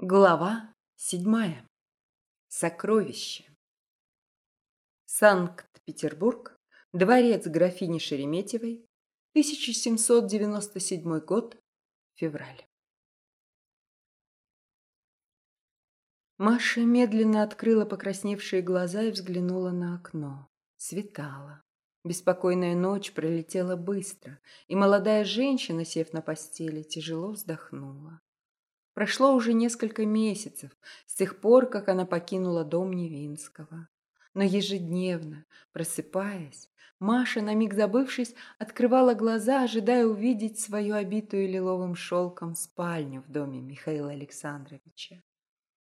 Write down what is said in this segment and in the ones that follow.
Глава седьмая. Сокровище. Санкт-Петербург. Дворец графини Шереметьевой. 1797 год. Февраль. Маша медленно открыла покрасневшие глаза и взглянула на окно. Светало. Беспокойная ночь пролетела быстро, и молодая женщина, сев на постели, тяжело вздохнула. Прошло уже несколько месяцев с тех пор, как она покинула дом Невинского. Но ежедневно, просыпаясь, Маша, на миг забывшись, открывала глаза, ожидая увидеть свою обитую лиловым шелком спальню в доме Михаила Александровича.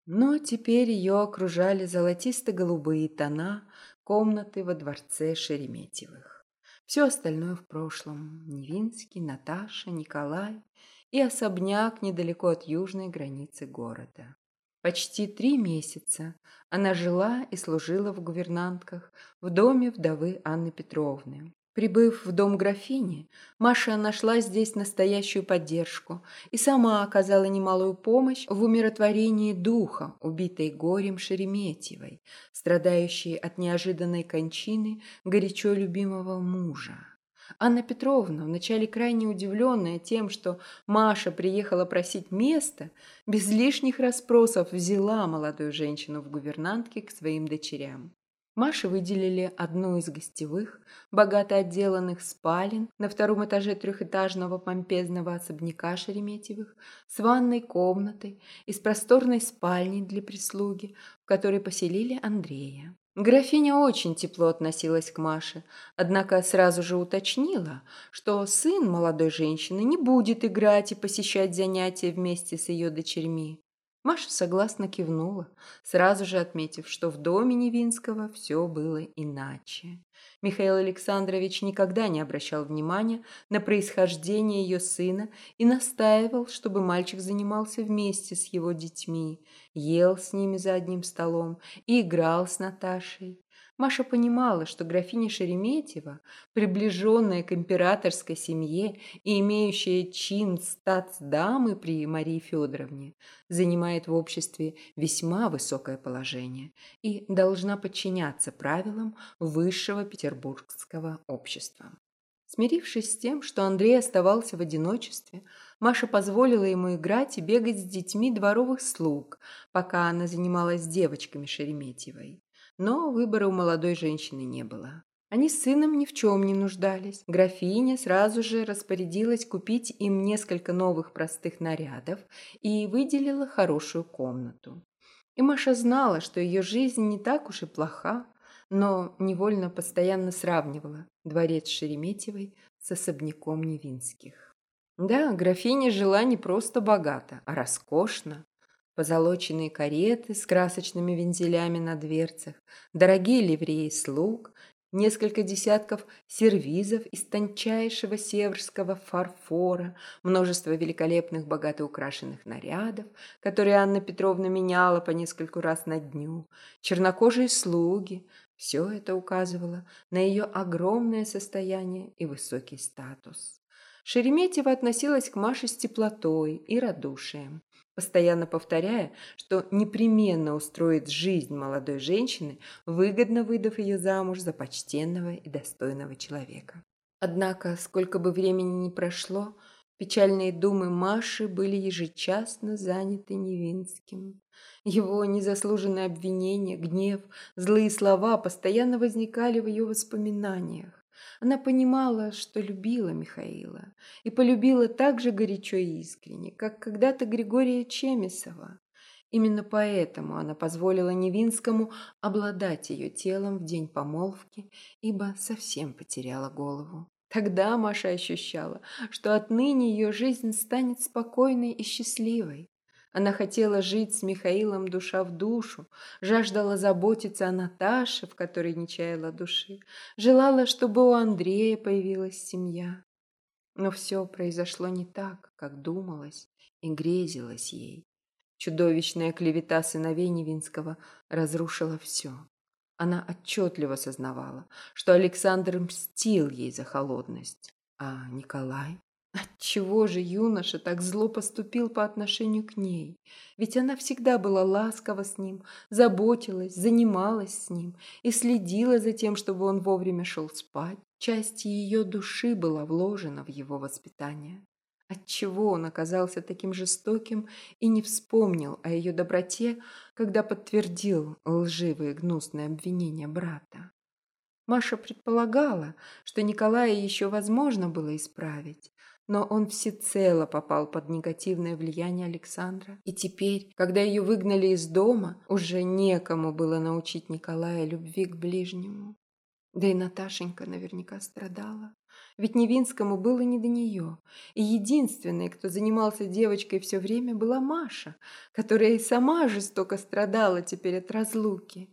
Но теперь ее окружали золотисто-голубые тона комнаты во дворце Шереметьевых. Все остальное в прошлом. Невинский, Наташа, Николай и особняк недалеко от южной границы города. Почти три месяца она жила и служила в гувернантках в доме вдовы Анны Петровны. Прибыв в дом графини, Маша нашла здесь настоящую поддержку и сама оказала немалую помощь в умиротворении духа, убитой горем Шереметьевой, страдающей от неожиданной кончины горячо любимого мужа. Анна Петровна, вначале крайне удивленная тем, что Маша приехала просить места, без лишних расспросов взяла молодую женщину в гувернантке к своим дочерям. Маше выделили одну из гостевых, богато отделанных спален на втором этаже трехэтажного помпезного особняка Шереметьевых с ванной комнатой и с просторной спальней для прислуги, в которой поселили Андрея. Графиня очень тепло относилась к Маше, однако сразу же уточнила, что сын молодой женщины не будет играть и посещать занятия вместе с ее дочерьми. Маша согласно кивнула, сразу же отметив, что в доме Невинского все было иначе. Михаил Александрович никогда не обращал внимания на происхождение ее сына и настаивал, чтобы мальчик занимался вместе с его детьми, ел с ними за одним столом и играл с Наташей. Маша понимала, что графиня Шереметьева, приближенная к императорской семье и имеющая чин статсдамы при Марии Федоровне, занимает в обществе весьма высокое положение и должна подчиняться правилам высшего петербургского общества. Смирившись с тем, что Андрей оставался в одиночестве, Маша позволила ему играть и бегать с детьми дворовых слуг, пока она занималась девочками Шереметьевой. Но выбора у молодой женщины не было. Они с сыном ни в чем не нуждались. Графиня сразу же распорядилась купить им несколько новых простых нарядов и выделила хорошую комнату. И Маша знала, что ее жизнь не так уж и плоха, но невольно постоянно сравнивала дворец Шереметьевой с особняком Невинских. Да, графиня жила не просто богато, а роскошно позолоченные кареты с красочными вензелями на дверцах, дорогие ливреи слуг, несколько десятков сервизов из тончайшего северского фарфора, множество великолепных богато украшенных нарядов, которые Анна Петровна меняла по нескольку раз на дню, чернокожие слуги – все это указывало на ее огромное состояние и высокий статус. Шереметьева относилась к Маше с теплотой и радушием постоянно повторяя, что непременно устроит жизнь молодой женщины, выгодно выдав ее замуж за почтенного и достойного человека. Однако, сколько бы времени ни прошло, печальные думы Маши были ежечасно заняты Невинским. Его незаслуженные обвинения, гнев, злые слова постоянно возникали в ее воспоминаниях. Она понимала, что любила Михаила, и полюбила так же горячо и искренне, как когда-то Григория Чемисова. Именно поэтому она позволила Невинскому обладать ее телом в день помолвки, ибо совсем потеряла голову. Тогда Маша ощущала, что отныне ее жизнь станет спокойной и счастливой. Она хотела жить с Михаилом душа в душу, жаждала заботиться о Наташе, в которой не чаяла души, желала, чтобы у Андрея появилась семья. Но все произошло не так, как думалось и грезилось ей. Чудовищная клевета сыновей Невинского разрушила все. Она отчетливо сознавала, что Александр мстил ей за холодность, а Николай Отчего же юноша так зло поступил по отношению к ней? Ведь она всегда была ласкова с ним, заботилась, занималась с ним и следила за тем, чтобы он вовремя шел спать. Часть ее души была вложена в его воспитание. Отчего он оказался таким жестоким и не вспомнил о ее доброте, когда подтвердил лживые гнусные обвинения брата? Маша предполагала, что Николая еще возможно было исправить, но он всецело попал под негативное влияние Александра. И теперь, когда ее выгнали из дома, уже некому было научить Николая любви к ближнему. Да и Наташенька наверняка страдала. Ведь Невинскому было не до нее. И единственной, кто занимался девочкой все время, была Маша, которая и сама жестоко страдала теперь от разлуки.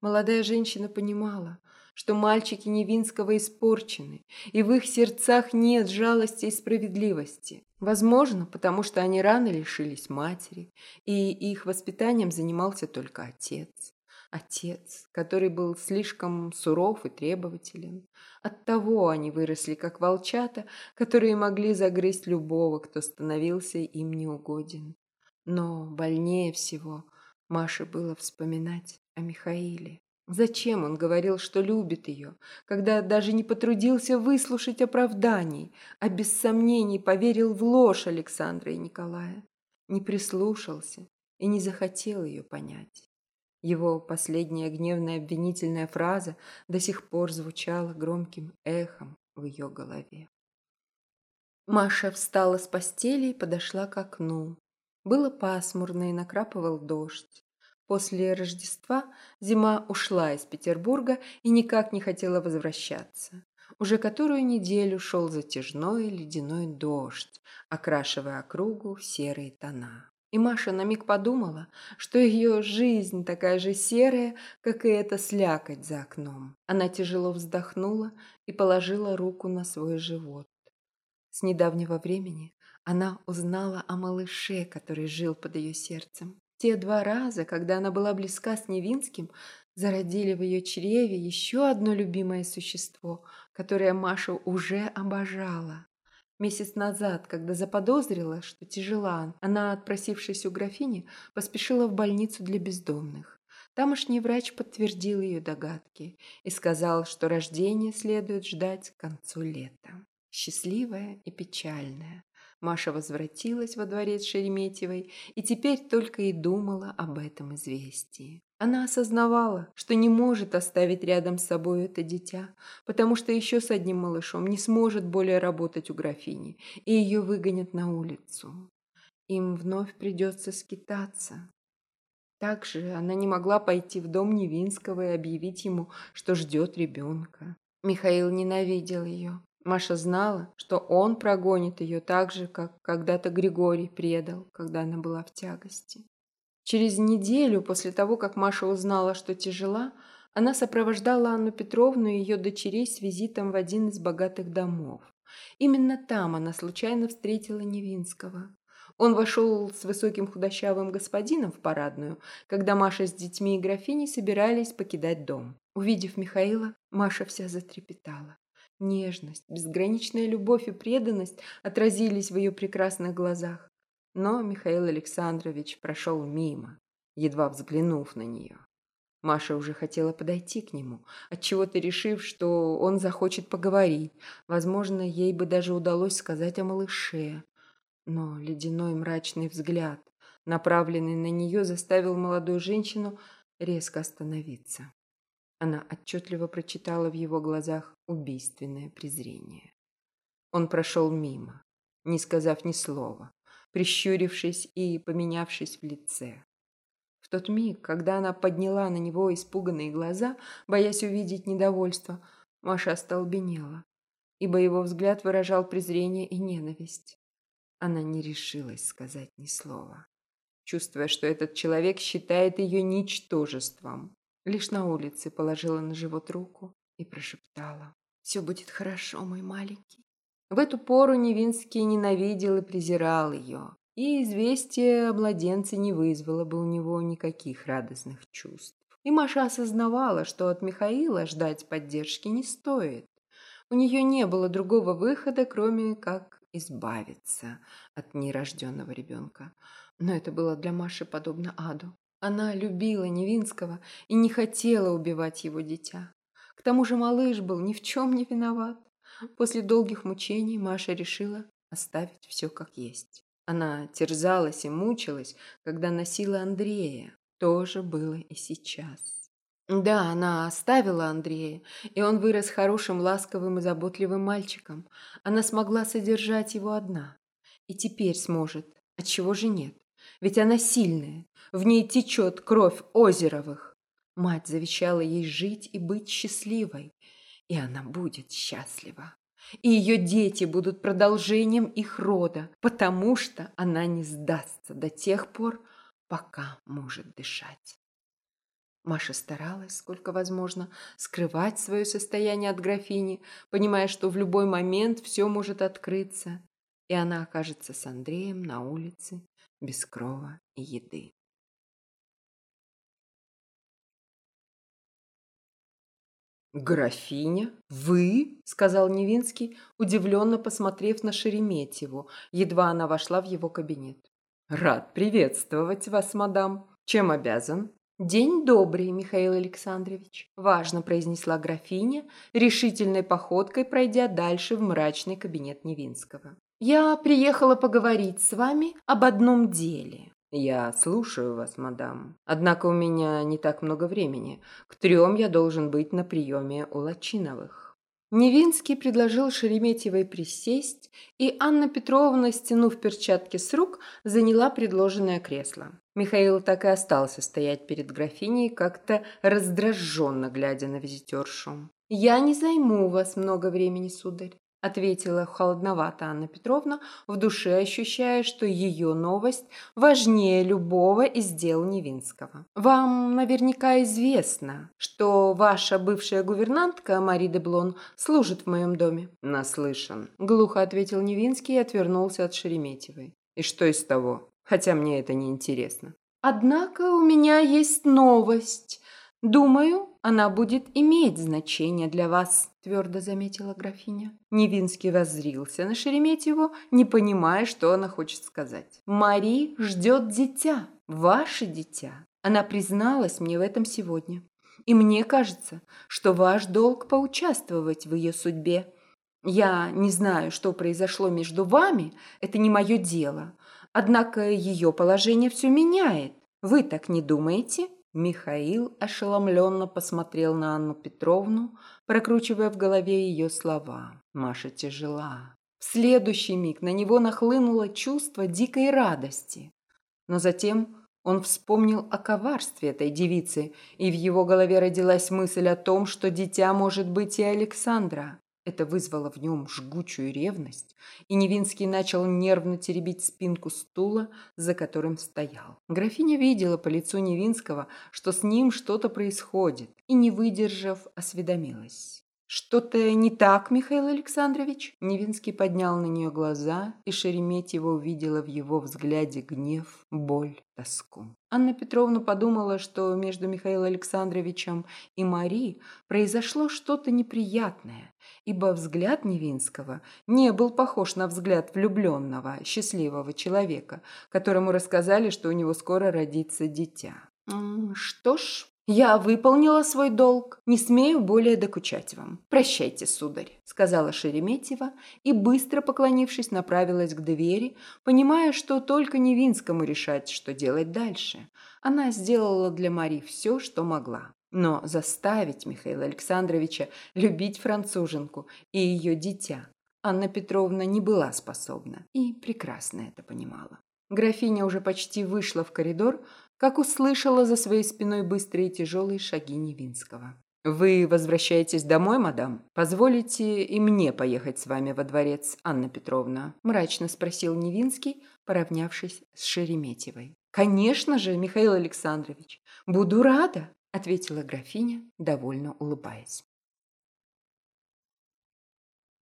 Молодая женщина понимала, что мальчики Невинского испорчены, и в их сердцах нет жалости и справедливости. Возможно, потому что они рано лишились матери, и их воспитанием занимался только отец. Отец, который был слишком суров и требователен. Оттого они выросли как волчата, которые могли загрызть любого, кто становился им неугоден. Но больнее всего Маше было вспоминать о Михаиле. Зачем он говорил, что любит ее, когда даже не потрудился выслушать оправданий, а без сомнений поверил в ложь Александра и Николая, не прислушался и не захотел ее понять? Его последняя гневная обвинительная фраза до сих пор звучала громким эхом в ее голове. Маша встала с постели и подошла к окну. Было пасмурно и накрапывал дождь. После Рождества зима ушла из Петербурга и никак не хотела возвращаться. Уже которую неделю шел затяжной ледяной дождь, окрашивая округу в серые тона. И Маша на миг подумала, что ее жизнь такая же серая, как и эта слякоть за окном. Она тяжело вздохнула и положила руку на свой живот. С недавнего времени она узнала о малыше, который жил под ее сердцем. Те два раза, когда она была близка с Невинским, зародили в ее чреве еще одно любимое существо, которое Маша уже обожала. Месяц назад, когда заподозрила, что тяжела, она, отпросившись у графини, поспешила в больницу для бездомных. Тамошний врач подтвердил ее догадки и сказал, что рождение следует ждать к концу лета. Счастливая и печальная. Маша возвратилась во дворец Шереметьевой и теперь только и думала об этом известии. Она осознавала, что не может оставить рядом с собой это дитя, потому что еще с одним малышом не сможет более работать у графини, и ее выгонят на улицу. Им вновь придется скитаться. Также она не могла пойти в дом Невинского и объявить ему, что ждет ребенка. Михаил ненавидел ее. Маша знала, что он прогонит ее так же, как когда-то Григорий предал, когда она была в тягости. Через неделю после того, как Маша узнала, что тяжела, она сопровождала Анну Петровну и ее дочерей с визитом в один из богатых домов. Именно там она случайно встретила Невинского. Он вошел с высоким худощавым господином в парадную, когда Маша с детьми и графиней собирались покидать дом. Увидев Михаила, Маша вся затрепетала. Нежность, безграничная любовь и преданность отразились в ее прекрасных глазах. Но Михаил Александрович прошел мимо, едва взглянув на нее. Маша уже хотела подойти к нему, отчего-то решив, что он захочет поговорить. Возможно, ей бы даже удалось сказать о малыше. Но ледяной мрачный взгляд, направленный на нее, заставил молодую женщину резко остановиться. Она отчетливо прочитала в его глазах убийственное презрение. Он прошел мимо, не сказав ни слова, прищурившись и поменявшись в лице. В тот миг, когда она подняла на него испуганные глаза, боясь увидеть недовольство, Маша остолбенела, ибо его взгляд выражал презрение и ненависть. Она не решилась сказать ни слова, чувствуя, что этот человек считает ее ничтожеством. Лишь на улице положила на живот руку и прошептала. «Все будет хорошо, мой маленький. В эту пору Невинский ненавидел и презирал ее, и известие о младенце не вызвало бы у него никаких радостных чувств. И Маша осознавала, что от Михаила ждать поддержки не стоит. У нее не было другого выхода, кроме как избавиться от нерожденного ребенка. Но это было для Маши подобно аду. Она любила Невинского и не хотела убивать его дитя. К тому же малыш был ни в чем не виноват. После долгих мучений Маша решила оставить все как есть. Она терзалась и мучилась, когда носила Андрея. То же было и сейчас. Да, она оставила Андрея, и он вырос хорошим, ласковым и заботливым мальчиком. Она смогла содержать его одна. И теперь сможет. Отчего же нет? Ведь она сильная, в ней течет кровь Озеровых. Мать завещала ей жить и быть счастливой, и она будет счастлива. И ее дети будут продолжением их рода, потому что она не сдастся до тех пор, пока может дышать. Маша старалась, сколько возможно, скрывать свое состояние от графини, понимая, что в любой момент все может открыться, и она окажется с Андреем на улице без крова и еды. «Графиня? Вы?» – сказал Невинский, удивленно посмотрев на Шереметьеву, едва она вошла в его кабинет. «Рад приветствовать вас, мадам. Чем обязан?» «День добрый, Михаил Александрович», – важно произнесла графиня, решительной походкой пройдя дальше в мрачный кабинет Невинского. «Я приехала поговорить с вами об одном деле». «Я слушаю вас, мадам. Однако у меня не так много времени. К трем я должен быть на приеме у Лачиновых». Невинский предложил Шереметьевой присесть, и Анна Петровна, стянув перчатки с рук, заняла предложенное кресло. Михаил так и остался стоять перед графиней, как-то раздраженно глядя на визитершу. «Я не займу у вас много времени, сударь ответила холодновато Анна Петровна, в душе ощущая, что ее новость важнее любого из дел Невинского. «Вам наверняка известно, что ваша бывшая гувернантка Мари де Блон служит в моем доме». «Наслышан», – глухо ответил Невинский и отвернулся от Шереметьевой. «И что из того? Хотя мне это не интересно». «Однако у меня есть новость. Думаю, она будет иметь значение для вас», – твердо заметила графиня. Невинский воззрился на Шереметьеву, не понимая, что она хочет сказать. «Мари ждет дитя, ваше дитя. Она призналась мне в этом сегодня. И мне кажется, что ваш долг поучаствовать в ее судьбе. Я не знаю, что произошло между вами, это не мое дело. Однако ее положение все меняет. Вы так не думаете?» Михаил ошеломленно посмотрел на Анну Петровну, прокручивая в голове ее слова. Маша тяжела. В следующий миг на него нахлынуло чувство дикой радости. Но затем он вспомнил о коварстве этой девицы, и в его голове родилась мысль о том, что дитя может быть и Александра. Это вызвало в нем жгучую ревность, и Невинский начал нервно теребить спинку стула, за которым стоял. Графиня видела по лицу Невинского, что с ним что-то происходит, и, не выдержав, осведомилась. «Что-то не так, Михаил Александрович?» Невинский поднял на нее глаза, и Шереметьева увидела в его взгляде гнев, боль, тоску. Анна Петровна подумала, что между Михаилом Александровичем и Мари произошло что-то неприятное, ибо взгляд Невинского не был похож на взгляд влюбленного, счастливого человека, которому рассказали, что у него скоро родится дитя. «Что ж, «Я выполнила свой долг, не смею более докучать вам. Прощайте, сударь», – сказала Шереметьева и, быстро поклонившись, направилась к двери, понимая, что только Невинскому решать, что делать дальше. Она сделала для Мари все, что могла. Но заставить Михаила Александровича любить француженку и ее дитя Анна Петровна не была способна и прекрасно это понимала. Графиня уже почти вышла в коридор, как услышала за своей спиной быстрые тяжелые шаги Невинского. «Вы возвращаетесь домой, мадам? Позволите и мне поехать с вами во дворец, Анна Петровна?» – мрачно спросил Невинский, поравнявшись с Шереметьевой. «Конечно же, Михаил Александрович, буду рада», – ответила графиня, довольно улыбаясь.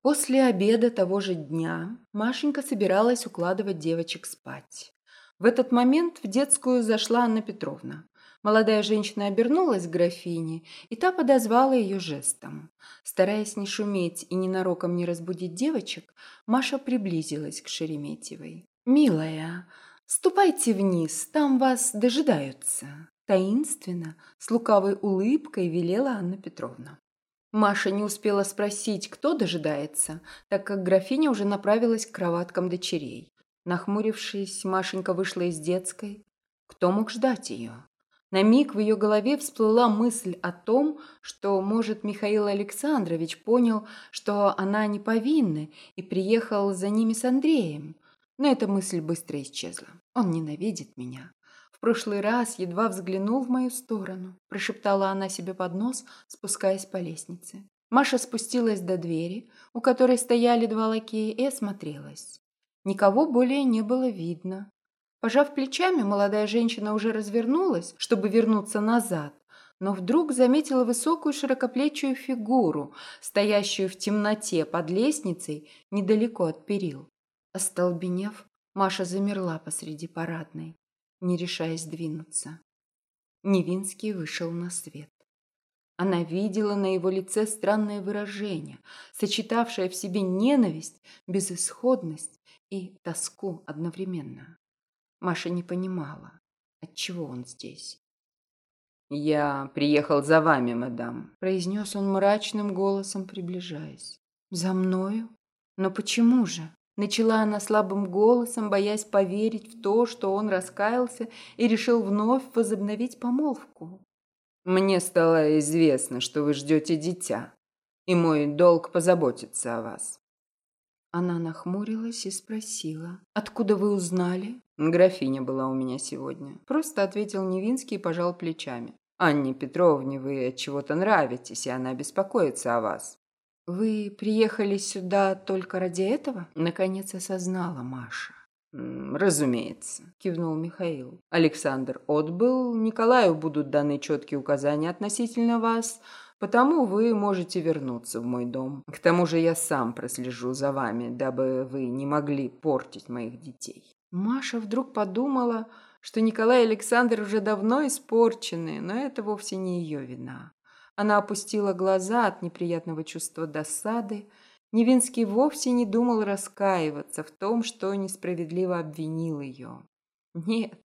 После обеда того же дня Машенька собиралась укладывать девочек спать. В этот момент в детскую зашла Анна Петровна. Молодая женщина обернулась к графине, и та подозвала ее жестом. Стараясь не шуметь и ненароком не разбудить девочек, Маша приблизилась к Шереметьевой. «Милая, ступайте вниз, там вас дожидаются», – таинственно, с лукавой улыбкой велела Анна Петровна. Маша не успела спросить, кто дожидается, так как графиня уже направилась к кроваткам дочерей. Нахмурившись, Машенька вышла из детской. Кто мог ждать ее? На миг в ее голове всплыла мысль о том, что, может, Михаил Александрович понял, что она не повинна и приехал за ними с Андреем. Но эта мысль быстро исчезла. Он ненавидит меня. В прошлый раз едва взглянул в мою сторону, прошептала она себе под нос, спускаясь по лестнице. Маша спустилась до двери, у которой стояли два лакея, и осмотрелась. Никого более не было видно. Пожав плечами, молодая женщина уже развернулась, чтобы вернуться назад, но вдруг заметила высокую широкоплечую фигуру, стоящую в темноте под лестницей недалеко от перил. Остолбенев, Маша замерла посреди парадной, не решаясь двинуться. Невинский вышел на свет. Она видела на его лице странное выражение, сочетавшее в себе ненависть, безысходность и тоску одновременно. Маша не понимала, отчего он здесь. «Я приехал за вами, мадам», – произнес он мрачным голосом, приближаясь. «За мною? Но почему же?» Начала она слабым голосом, боясь поверить в то, что он раскаялся и решил вновь возобновить помолвку. «Мне стало известно, что вы ждете дитя, и мой долг позаботиться о вас. Она нахмурилась и спросила. «Откуда вы узнали?» «Графиня была у меня сегодня». Просто ответил Невинский и пожал плечами. «Анне Петровне вы от чего-то нравитесь, и она беспокоится о вас». «Вы приехали сюда только ради этого?» Наконец осознала Маша. «Разумеется», – кивнул Михаил. «Александр отбыл, Николаю будут даны четкие указания относительно вас, Потому вы можете вернуться в мой дом. К тому же я сам прослежу за вами, дабы вы не могли портить моих детей». Маша вдруг подумала, что Николай и Александр уже давно испорчены, но это вовсе не ее вина. Она опустила глаза от неприятного чувства досады. Невинский вовсе не думал раскаиваться в том, что несправедливо обвинил ее. Нет,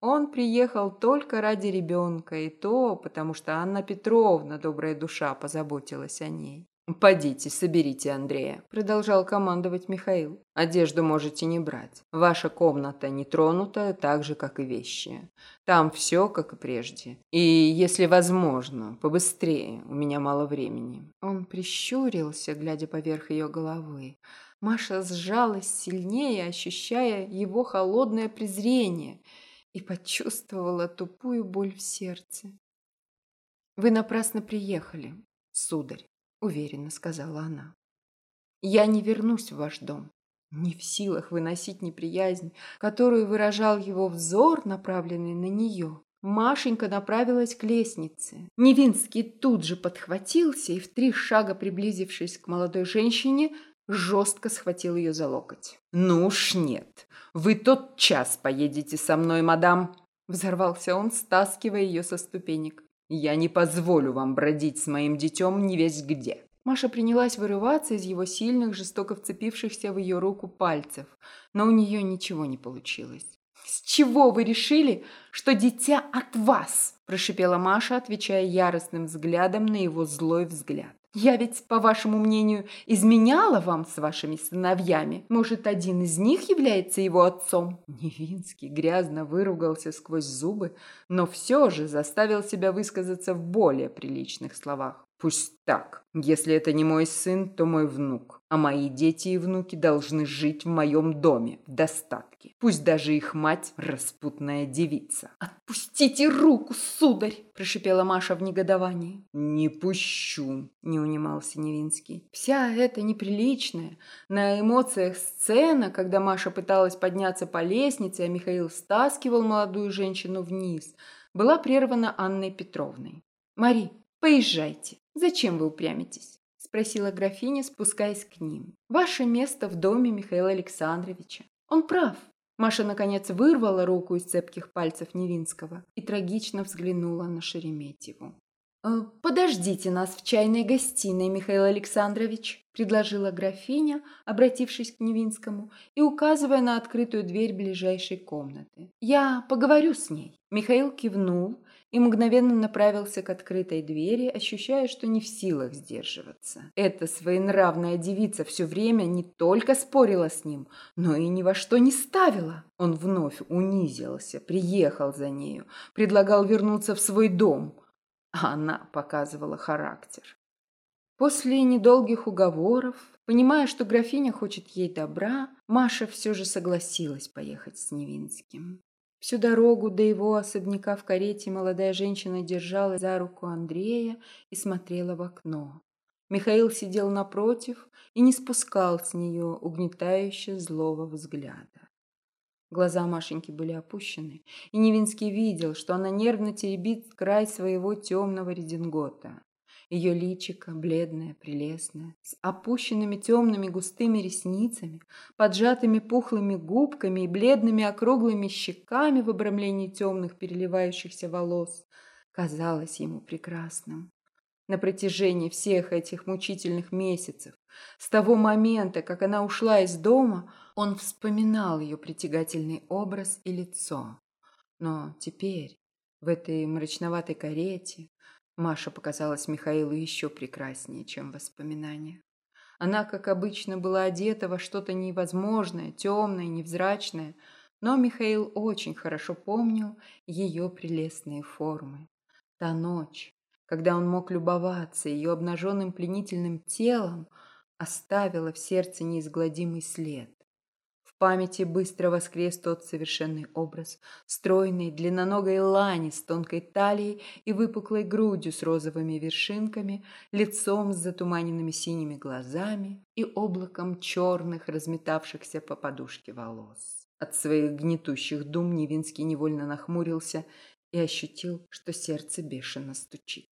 он приехал только ради ребенка, и то потому, что Анна Петровна, добрая душа, позаботилась о ней. «Подите, соберите Андрея», – продолжал командовать Михаил. «Одежду можете не брать. Ваша комната не тронута, так же, как и вещи. Там все, как и прежде. И, если возможно, побыстрее, у меня мало времени». Он прищурился, глядя поверх ее головы. Маша сжалась сильнее, ощущая его холодное презрение – и почувствовала тупую боль в сердце. «Вы напрасно приехали, сударь», — уверенно сказала она. «Я не вернусь в ваш дом, не в силах выносить неприязнь, которую выражал его взор, направленный на нее. Машенька направилась к лестнице. Невинский тут же подхватился и, в три шага приблизившись к молодой женщине, жестко схватил ее за локоть. «Ну уж нет. Вы тот час поедете со мной, мадам!» Взорвался он, стаскивая ее со ступенек. «Я не позволю вам бродить с моим детем не весь где!» Маша принялась вырываться из его сильных, жестоко вцепившихся в ее руку пальцев, но у нее ничего не получилось. «С чего вы решили, что дитя от вас?» – прошипела Маша, отвечая яростным взглядом на его злой взгляд. Я ведь, по вашему мнению, изменяла вам с вашими сыновьями. Может, один из них является его отцом?» Невинский грязно выругался сквозь зубы, но все же заставил себя высказаться в более приличных словах. Пусть так. Если это не мой сын, то мой внук. А мои дети и внуки должны жить в моем доме в достатке. Пусть даже их мать распутная девица. «Отпустите руку, сударь!» – прошипела Маша в негодовании. «Не пущу!» – не унимался Невинский. Вся эта неприличная, на эмоциях сцена, когда Маша пыталась подняться по лестнице, а Михаил стаскивал молодую женщину вниз, была прервана Анной Петровной. «Мари, поезжайте!» «Зачем вы упрямитесь?» – спросила графиня, спускаясь к ним. «Ваше место в доме Михаила Александровича. Он прав. Маша, наконец, вырвала руку из цепких пальцев Невинского и трагично взглянула на Шереметьеву. «Э, «Подождите нас в чайной гостиной, Михаил Александрович», – предложила графиня, обратившись к Невинскому и указывая на открытую дверь ближайшей комнаты. «Я поговорю с ней». Михаил кивнул и мгновенно направился к открытой двери, ощущая, что не в силах сдерживаться. Эта своенравная девица все время не только спорила с ним, но и ни во что не ставила. Он вновь унизился, приехал за нею, предлагал вернуться в свой дом – а она показывала характер. После недолгих уговоров, понимая, что графиня хочет ей добра, Маша все же согласилась поехать с Невинским. Всю дорогу до его особняка в карете молодая женщина держала за руку Андрея и смотрела в окно. Михаил сидел напротив и не спускал с нее угнетающе злого взгляда. Глаза Машеньки были опущены, и Невинский видел, что она нервно теребит край своего темного редингота. Ее личико, бледное, прелестное, с опущенными темными густыми ресницами, поджатыми пухлыми губками и бледными округлыми щеками в обрамлении темных переливающихся волос, казалось ему прекрасным. На протяжении всех этих мучительных месяцев, с того момента, как она ушла из дома, он вспоминал ее притягательный образ и лицо. Но теперь, в этой мрачноватой карете, Маша показалась Михаилу еще прекраснее, чем воспоминания. Она, как обычно, была одета во что-то невозможное, темное, невзрачное, но Михаил очень хорошо помнил ее прелестные формы. Та ночь, когда он мог любоваться ее обнаженным пленительным телом, оставила в сердце неизгладимый след памяти быстро воскрес тот совершенный образ стройной, длинноногой лани с тонкой талией и выпуклой грудью с розовыми вершинками, лицом с затуманенными синими глазами и облаком черных, разметавшихся по подушке волос. От своих гнетущих дум Невинский невольно нахмурился и ощутил, что сердце бешено стучит.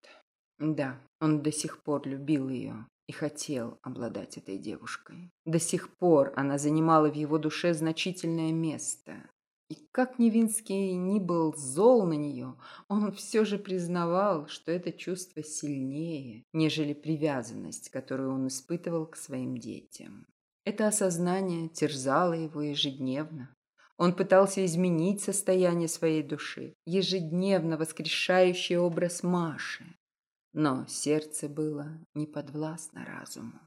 Да, он до сих пор любил ее, и хотел обладать этой девушкой. До сих пор она занимала в его душе значительное место. И как Невинский ни был зол на нее, он все же признавал, что это чувство сильнее, нежели привязанность, которую он испытывал к своим детям. Это осознание терзало его ежедневно. Он пытался изменить состояние своей души, ежедневно воскрешающий образ Маши, но сердце было неподвластно разуму.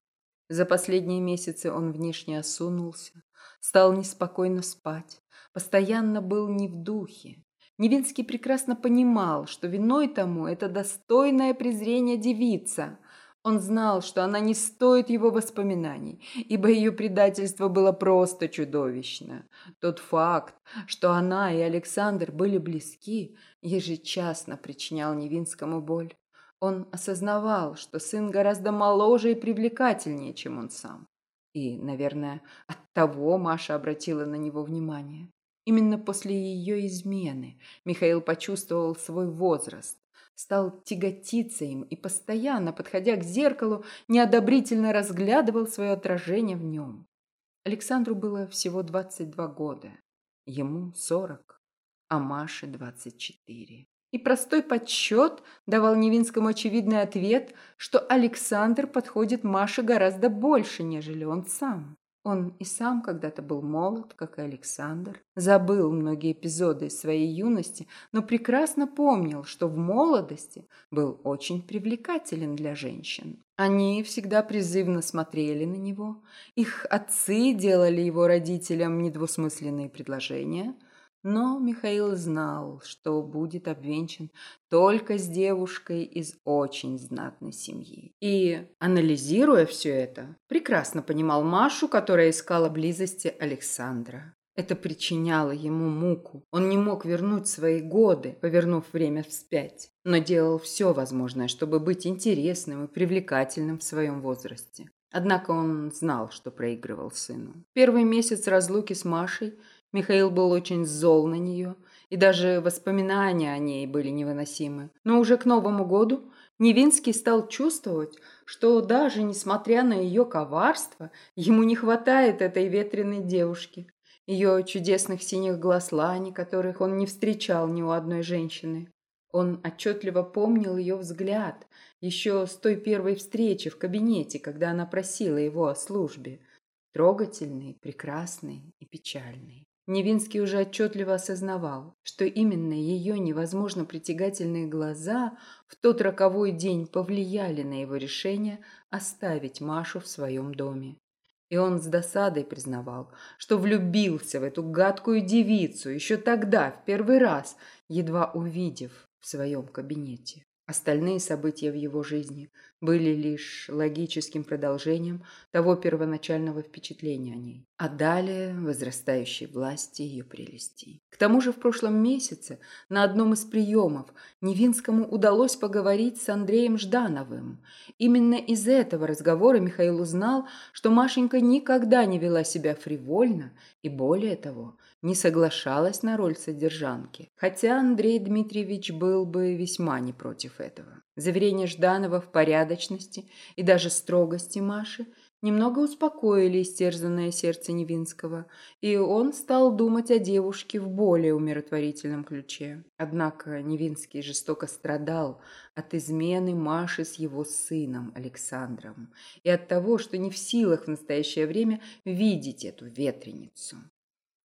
За последние месяцы он внешне осунулся, стал неспокойно спать, постоянно был не в духе. Невинский прекрасно понимал, что виной тому это достойное презрение девица. Он знал, что она не стоит его воспоминаний, ибо ее предательство было просто чудовищно. Тот факт, что она и Александр были близки, ежечасно причинял Невинскому боль. Он осознавал, что сын гораздо моложе и привлекательнее, чем он сам. И, наверное, оттого Маша обратила на него внимание. Именно после ее измены Михаил почувствовал свой возраст, стал тяготиться им и, постоянно, подходя к зеркалу, неодобрительно разглядывал свое отражение в нем. Александру было всего 22 года, ему 40, а Маше 24. И простой подсчет давал Невинскому очевидный ответ, что Александр подходит Маше гораздо больше, нежели он сам. Он и сам когда-то был молод, как и Александр, забыл многие эпизоды из своей юности, но прекрасно помнил, что в молодости был очень привлекателен для женщин. Они всегда призывно смотрели на него, их отцы делали его родителям недвусмысленные предложения – но Михаил знал, что будет обвенчан только с девушкой из очень знатной семьи. И, анализируя все это, прекрасно понимал Машу, которая искала близости Александра. Это причиняло ему муку. Он не мог вернуть свои годы, повернув время вспять, но делал все возможное, чтобы быть интересным и привлекательным в своем возрасте. Однако он знал, что проигрывал сыну. Первый месяц разлуки с Машей – Михаил был очень зол на нее, и даже воспоминания о ней были невыносимы. Но уже к Новому году Невинский стал чувствовать, что даже несмотря на ее коварство, ему не хватает этой ветреной девушки. ее чудесных синих глаз Лани, которых он не встречал ни у одной женщины. Он отчетливо помнил ее взгляд еще с той первой встречи в кабинете, когда она просила его о службе. Трогательный, прекрасный и печальный. Невинский уже отчетливо осознавал, что именно ее невозможно притягательные глаза в тот роковой день повлияли на его решение оставить Машу в своем доме. И он с досадой признавал, что влюбился в эту гадкую девицу еще тогда, в первый раз, едва увидев в своем кабинете. Остальные события в его жизни были лишь логическим продолжением того первоначального впечатления о ней, а далее возрастающей власти ее прелестей. К тому же в прошлом месяце на одном из приемов Невинскому удалось поговорить с Андреем Ждановым. Именно из этого разговора Михаил узнал, что Машенька никогда не вела себя фривольно и, более того, не соглашалась на роль содержанки, хотя Андрей Дмитриевич был бы весьма не против этого. Заверения Жданова в порядочности и даже строгости Маши немного успокоили истерзанное сердце Невинского, и он стал думать о девушке в более умиротворительном ключе. Однако Невинский жестоко страдал от измены Маши с его сыном Александром и от того, что не в силах в настоящее время видеть эту ветреницу.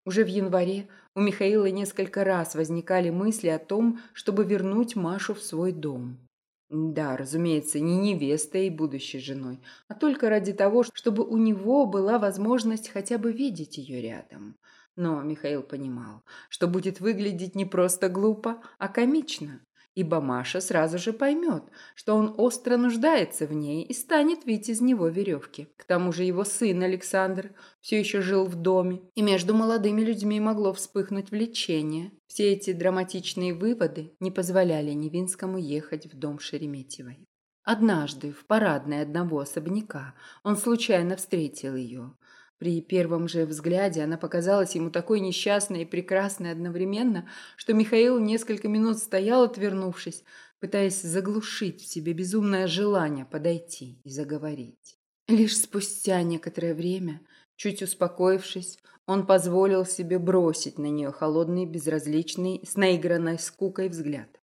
Уже в январе у Михаила несколько раз возникали мысли о том, чтобы вернуть Машу в свой дом. Да, разумеется, не невестой и будущей женой, а только ради того, чтобы у него была возможность хотя бы видеть ее рядом. Но Михаил понимал, что будет выглядеть не просто глупо, а комично ибо Маша сразу же поймет, что он остро нуждается в ней и станет вить из него веревки. К тому же его сын Александр все еще жил в доме, и между молодыми людьми могло вспыхнуть влечение. Все эти драматичные выводы не позволяли Невинскому ехать в дом Шереметьевой. Однажды, в парадной одного особняка, он случайно встретил ее. При первом же взгляде она показалась ему такой несчастной и прекрасной одновременно, что Михаил несколько минут стоял, отвернувшись, пытаясь заглушить в себе безумное желание подойти и заговорить. Лишь спустя некоторое время, чуть успокоившись, он позволил себе бросить на нее холодный, безразличный, с наигранной скукой взгляд.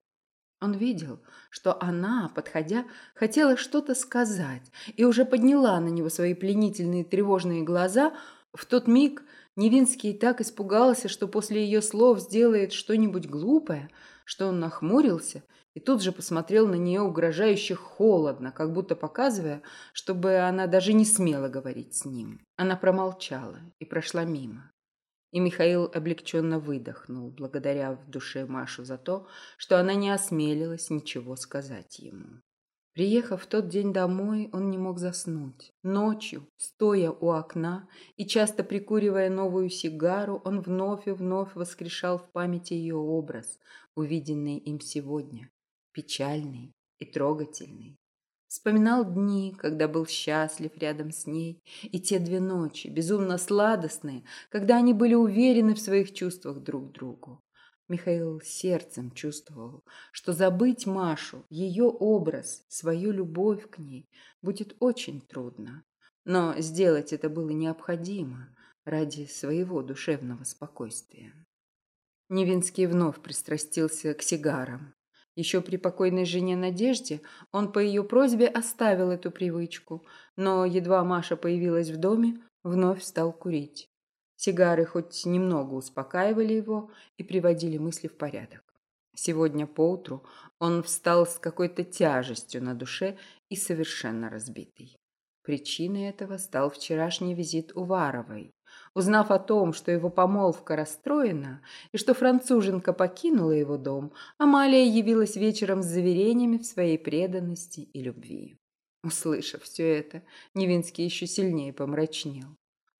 Он видел, что она, подходя, хотела что-то сказать и уже подняла на него свои пленительные тревожные глаза. В тот миг Невинский так испугался, что после ее слов сделает что-нибудь глупое, что он нахмурился и тут же посмотрел на нее угрожающе холодно, как будто показывая, чтобы она даже не смела говорить с ним. Она промолчала и прошла мимо. И Михаил облегченно выдохнул, благодаря в душе Машу за то, что она не осмелилась ничего сказать ему. Приехав в тот день домой, он не мог заснуть. Ночью, стоя у окна и часто прикуривая новую сигару, он вновь и вновь воскрешал в памяти ее образ, увиденный им сегодня, печальный и трогательный. Вспоминал дни, когда был счастлив рядом с ней, и те две ночи, безумно сладостные, когда они были уверены в своих чувствах друг к другу. Михаил сердцем чувствовал, что забыть Машу, ее образ, свою любовь к ней будет очень трудно. Но сделать это было необходимо ради своего душевного спокойствия. Невинский вновь пристрастился к сигарам. Еще при покойной жене Надежде он по ее просьбе оставил эту привычку, но едва Маша появилась в доме, вновь стал курить. Сигары хоть немного успокаивали его и приводили мысли в порядок. Сегодня поутру он встал с какой-то тяжестью на душе и совершенно разбитый. Причиной этого стал вчерашний визит Уваровой. Узнав о том, что его помолвка расстроена и что француженка покинула его дом, Амалия явилась вечером с заверениями в своей преданности и любви. Услышав все это, Невинский еще сильнее помрачнел.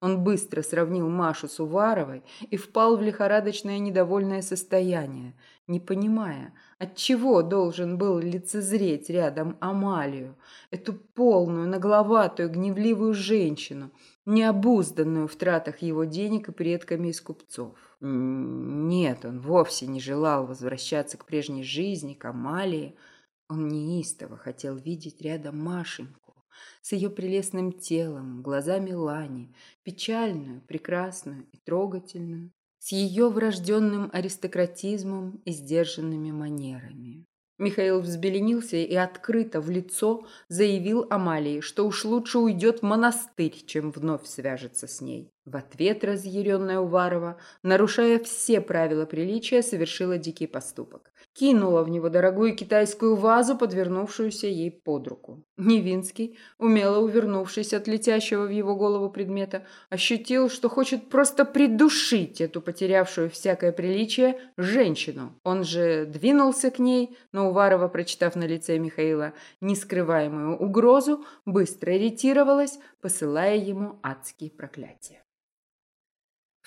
Он быстро сравнил Машу с Уваровой и впал в лихорадочное недовольное состояние, не понимая, отчего должен был лицезреть рядом Амалию, эту полную, нагловатую, гневливую женщину, необузданную в тратах его денег и предками из купцов. Нет, он вовсе не желал возвращаться к прежней жизни, к Амалии. Он неистово хотел видеть рядом Машеньку, с ее прелестным телом, глазами Лани, печальную, прекрасную и трогательную, с ее врожденным аристократизмом и сдержанными манерами. Михаил взбеленился и открыто в лицо заявил Амалии, что уж лучше уйдет в монастырь, чем вновь свяжется с ней. В ответ разъяренная Уварова, нарушая все правила приличия, совершила дикий поступок. Кинула в него дорогую китайскую вазу, подвернувшуюся ей под руку. Невинский, умело увернувшись от летящего в его голову предмета, ощутил, что хочет просто придушить эту потерявшую всякое приличие женщину. Он же двинулся к ней, но Уварова, прочитав на лице Михаила нескрываемую угрозу, быстро ретировалась, посылая ему адские проклятия.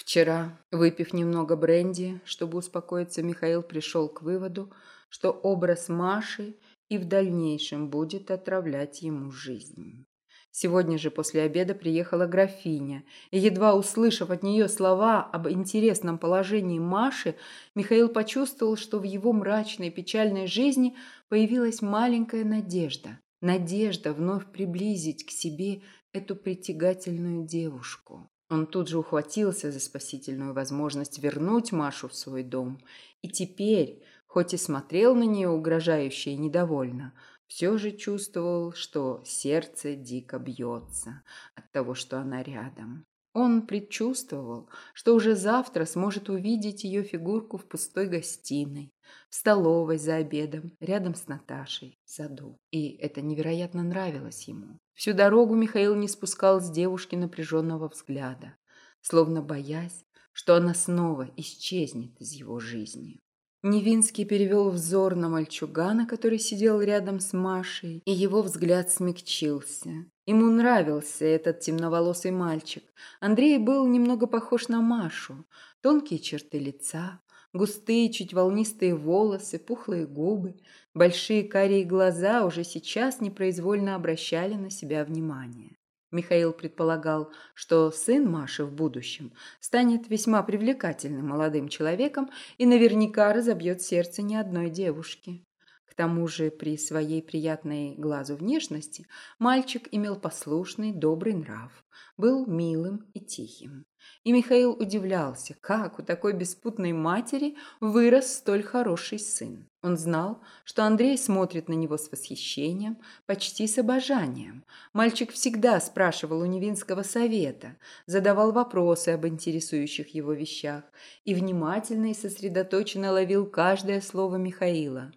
Вчера, выпив немного бренди, чтобы успокоиться, Михаил пришел к выводу, что образ Маши и в дальнейшем будет отравлять ему жизнь. Сегодня же после обеда приехала графиня, и, едва услышав от нее слова об интересном положении Маши, Михаил почувствовал, что в его мрачной печальной жизни появилась маленькая надежда. Надежда вновь приблизить к себе эту притягательную девушку. Он тут же ухватился за спасительную возможность вернуть Машу в свой дом. И теперь, хоть и смотрел на нее угрожающе и недовольно, все же чувствовал, что сердце дико бьется от того, что она рядом. Он предчувствовал, что уже завтра сможет увидеть ее фигурку в пустой гостиной, в столовой за обедом, рядом с Наташей, в саду. И это невероятно нравилось ему. Всю дорогу Михаил не спускал с девушки напряженного взгляда, словно боясь, что она снова исчезнет из его жизни. Невинский перевел взор на мальчугана, который сидел рядом с Машей, и его взгляд смягчился. Ему нравился этот темноволосый мальчик. Андрей был немного похож на Машу. Тонкие черты лица, густые, чуть волнистые волосы, пухлые губы, большие карие глаза уже сейчас непроизвольно обращали на себя внимание. Михаил предполагал, что сын Маши в будущем станет весьма привлекательным молодым человеком и наверняка разобьет сердце ни одной девушки. К тому же при своей приятной глазу внешности мальчик имел послушный, добрый нрав, был милым и тихим. И Михаил удивлялся, как у такой беспутной матери вырос столь хороший сын. Он знал, что Андрей смотрит на него с восхищением, почти с обожанием. Мальчик всегда спрашивал у Невинского совета, задавал вопросы об интересующих его вещах и внимательно и сосредоточенно ловил каждое слово Михаила.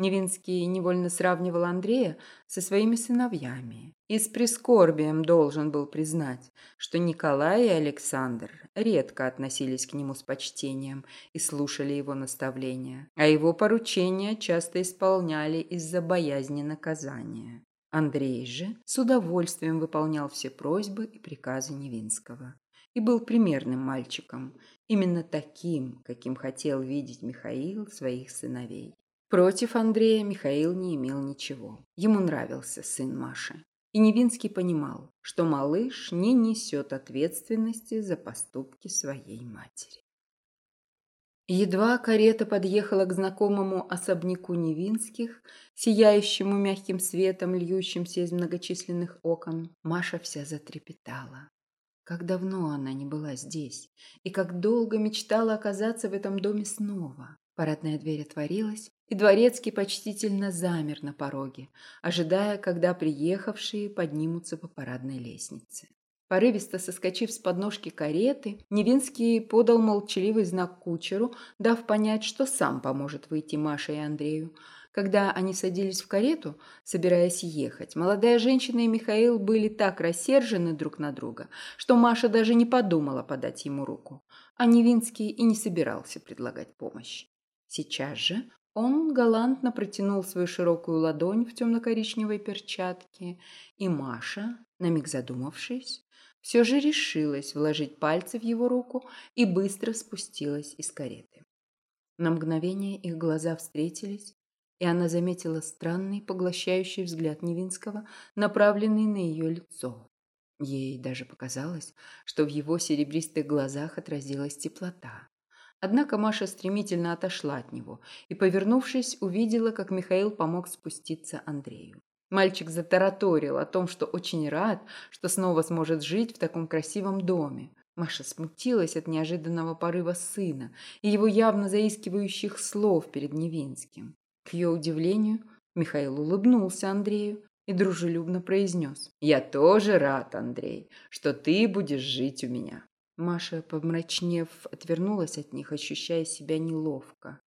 Невинский невольно сравнивал Андрея со своими сыновьями и с прискорбием должен был признать, что Николай и Александр редко относились к нему с почтением и слушали его наставления, а его поручения часто исполняли из-за боязни наказания. Андрей же с удовольствием выполнял все просьбы и приказы Невинского и был примерным мальчиком, именно таким, каким хотел видеть Михаил своих сыновей. Против Андрея Михаил не имел ничего. Ему нравился сын Маши. И Невинский понимал, что малыш не несет ответственности за поступки своей матери. Едва карета подъехала к знакомому особняку Невинских, сияющему мягким светом, льющимся из многочисленных окон, Маша вся затрепетала. Как давно она не была здесь, и как долго мечтала оказаться в этом доме снова. Парадная дверь отворилась, и дворецкий почтительно замер на пороге, ожидая, когда приехавшие поднимутся по парадной лестнице. Порывисто соскочив с подножки кареты, Невинский подал молчаливый знак кучеру, дав понять, что сам поможет выйти Маше и Андрею. Когда они садились в карету, собираясь ехать, молодая женщина и Михаил были так рассержены друг на друга, что Маша даже не подумала подать ему руку, а Невинский и не собирался предлагать помощь. Сейчас же он галантно протянул свою широкую ладонь в темно-коричневой перчатке, и Маша, на миг задумавшись, все же решилась вложить пальцы в его руку и быстро спустилась из кареты. На мгновение их глаза встретились, и она заметила странный поглощающий взгляд Невинского, направленный на ее лицо. Ей даже показалось, что в его серебристых глазах отразилась теплота. Однако Маша стремительно отошла от него и, повернувшись, увидела, как Михаил помог спуститься Андрею. Мальчик затараторил о том, что очень рад, что снова сможет жить в таком красивом доме. Маша смутилась от неожиданного порыва сына и его явно заискивающих слов перед Невинским. К ее удивлению, Михаил улыбнулся Андрею и дружелюбно произнес. «Я тоже рад, Андрей, что ты будешь жить у меня». Маша, помрачнев, отвернулась от них, ощущая себя неловко.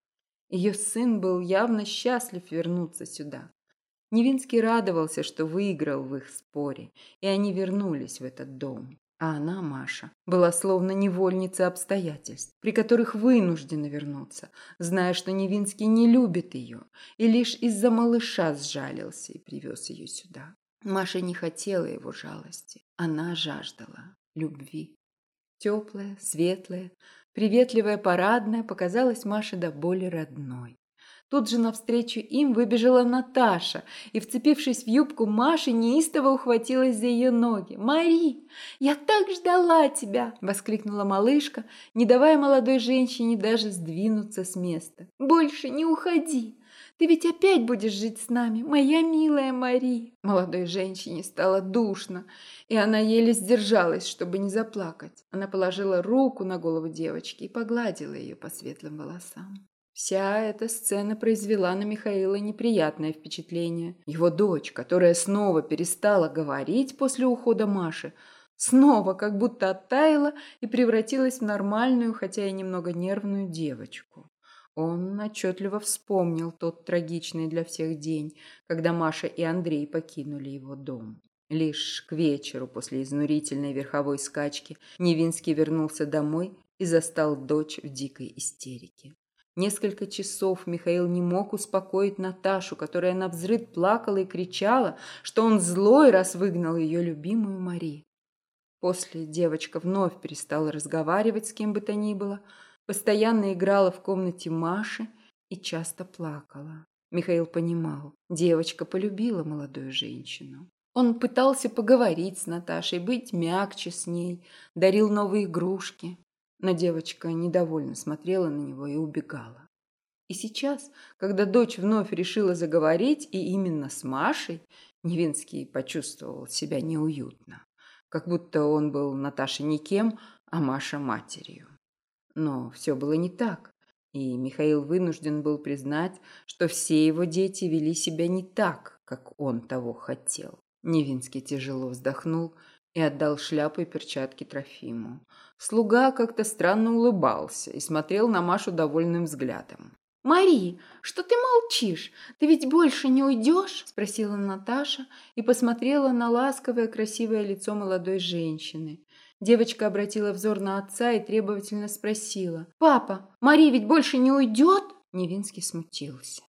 Ее сын был явно счастлив вернуться сюда. Невинский радовался, что выиграл в их споре, и они вернулись в этот дом. А она, Маша, была словно невольница обстоятельств, при которых вынуждена вернуться, зная, что Невинский не любит ее, и лишь из-за малыша сжалился и привез ее сюда. Маша не хотела его жалости, она жаждала любви. Теплая, светлая, приветливая, парадная показалась Маше до боли родной. Тут же навстречу им выбежала Наташа и, вцепившись в юбку Маши, неистово ухватилась за ее ноги. «Мари, я так ждала тебя!» – воскликнула малышка, не давая молодой женщине даже сдвинуться с места. «Больше не уходи! Ты ведь опять будешь жить с нами, моя милая Мари!» Молодой женщине стало душно, и она еле сдержалась, чтобы не заплакать. Она положила руку на голову девочки и погладила ее по светлым волосам. Вся эта сцена произвела на Михаила неприятное впечатление. Его дочь, которая снова перестала говорить после ухода Маши, снова как будто оттаяла и превратилась в нормальную, хотя и немного нервную девочку. Он отчетливо вспомнил тот трагичный для всех день, когда Маша и Андрей покинули его дом. Лишь к вечеру после изнурительной верховой скачки Невинский вернулся домой и застал дочь в дикой истерике. Несколько часов Михаил не мог успокоить Наташу, которая на взрыв плакала и кричала, что он злой, раз выгнал ее любимую Мари. После девочка вновь перестала разговаривать с кем бы то ни было, постоянно играла в комнате Маши и часто плакала. Михаил понимал, девочка полюбила молодую женщину. Он пытался поговорить с Наташей, быть мягче с ней, дарил новые игрушки. Но девочка недовольно смотрела на него и убегала. И сейчас, когда дочь вновь решила заговорить, и именно с Машей, Невинский почувствовал себя неуютно, как будто он был Наташе никем, а Маша матерью. Но все было не так, и Михаил вынужден был признать, что все его дети вели себя не так, как он того хотел. Невинский тяжело вздохнул и отдал шляпу и перчатки Трофиму. Слуга как-то странно улыбался и смотрел на Машу довольным взглядом. «Мари, что ты молчишь? Ты ведь больше не уйдешь?» – спросила Наташа и посмотрела на ласковое красивое лицо молодой женщины. Девочка обратила взор на отца и требовательно спросила. «Папа, Мари ведь больше не уйдет?» Невинский смутился.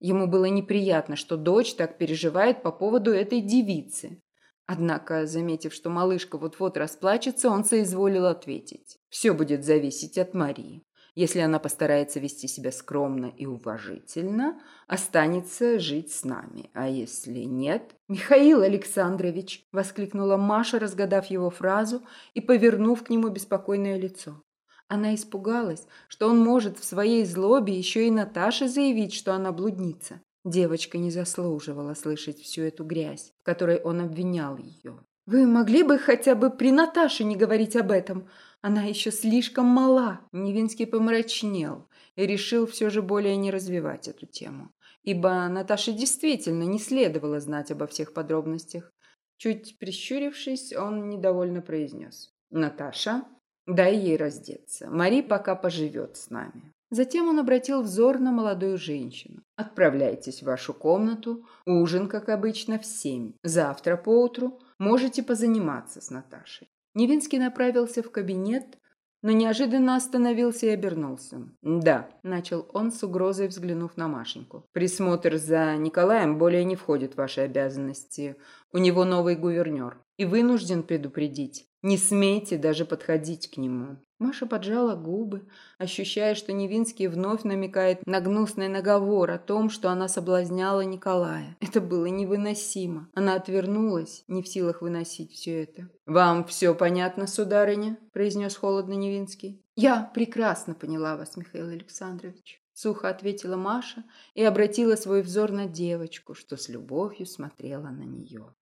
Ему было неприятно, что дочь так переживает по поводу этой девицы. Однако, заметив, что малышка вот-вот расплачется, он соизволил ответить. «Все будет зависеть от Марии. Если она постарается вести себя скромно и уважительно, останется жить с нами. А если нет...» «Михаил Александрович!» – воскликнула Маша, разгадав его фразу и повернув к нему беспокойное лицо. Она испугалась, что он может в своей злобе еще и Наташе заявить, что она блудница. Девочка не заслуживала слышать всю эту грязь, в которой он обвинял ее. «Вы могли бы хотя бы при Наташе не говорить об этом? Она еще слишком мала». Невинский помрачнел и решил все же более не развивать эту тему, ибо Наташе действительно не следовало знать обо всех подробностях. Чуть прищурившись, он недовольно произнес. «Наташа, дай ей раздеться. Мари пока поживет с нами». Затем он обратил взор на молодую женщину. «Отправляйтесь в вашу комнату. Ужин, как обычно, в семь. Завтра поутру можете позаниматься с Наташей». Невинский направился в кабинет, но неожиданно остановился и обернулся. «Да», – начал он с угрозой, взглянув на Машеньку. «Присмотр за Николаем более не входит в ваши обязанности. У него новый гувернер. И вынужден предупредить. Не смейте даже подходить к нему. Маша поджала губы, ощущая, что Невинский вновь намекает на гнусный наговор о том, что она соблазняла Николая. Это было невыносимо. Она отвернулась, не в силах выносить все это. «Вам все понятно, сударыня?» – произнес холодно Невинский. «Я прекрасно поняла вас, Михаил Александрович». Сухо ответила Маша и обратила свой взор на девочку, что с любовью смотрела на нее.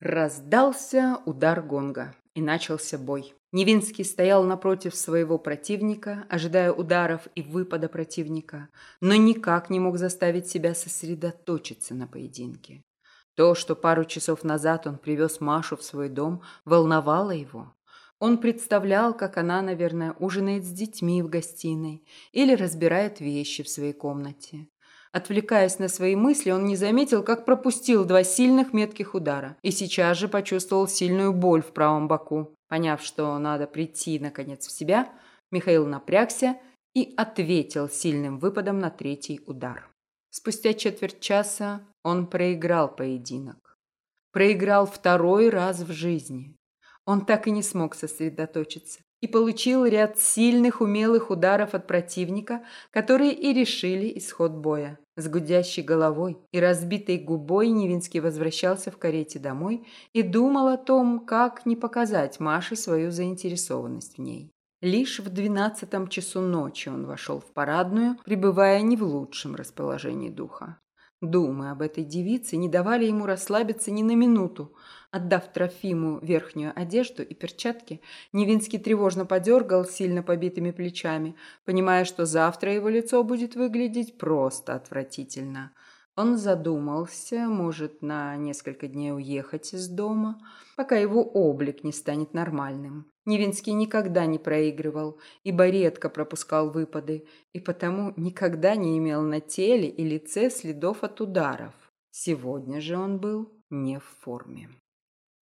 Раздался удар гонга, и начался бой. Невинский стоял напротив своего противника, ожидая ударов и выпада противника, но никак не мог заставить себя сосредоточиться на поединке. То, что пару часов назад он привез Машу в свой дом, волновало его. Он представлял, как она, наверное, ужинает с детьми в гостиной или разбирает вещи в своей комнате. Отвлекаясь на свои мысли, он не заметил, как пропустил два сильных метких удара и сейчас же почувствовал сильную боль в правом боку. Поняв, что надо прийти, наконец, в себя, Михаил напрягся и ответил сильным выпадом на третий удар. Спустя четверть часа он проиграл поединок. Проиграл второй раз в жизни. Он так и не смог сосредоточиться и получил ряд сильных умелых ударов от противника, которые и решили исход боя. С гудящей головой и разбитой губой Невинский возвращался в карете домой и думал о том, как не показать Маше свою заинтересованность в ней. Лишь в двенадцатом часу ночи он вошел в парадную, пребывая не в лучшем расположении духа. Думы об этой девице не давали ему расслабиться ни на минуту. Отдав Трофиму верхнюю одежду и перчатки, Невинский тревожно подергал сильно побитыми плечами, понимая, что завтра его лицо будет выглядеть просто отвратительно. Он задумался, может, на несколько дней уехать из дома, пока его облик не станет нормальным. Невинский никогда не проигрывал, ибо редко пропускал выпады, и потому никогда не имел на теле и лице следов от ударов. Сегодня же он был не в форме.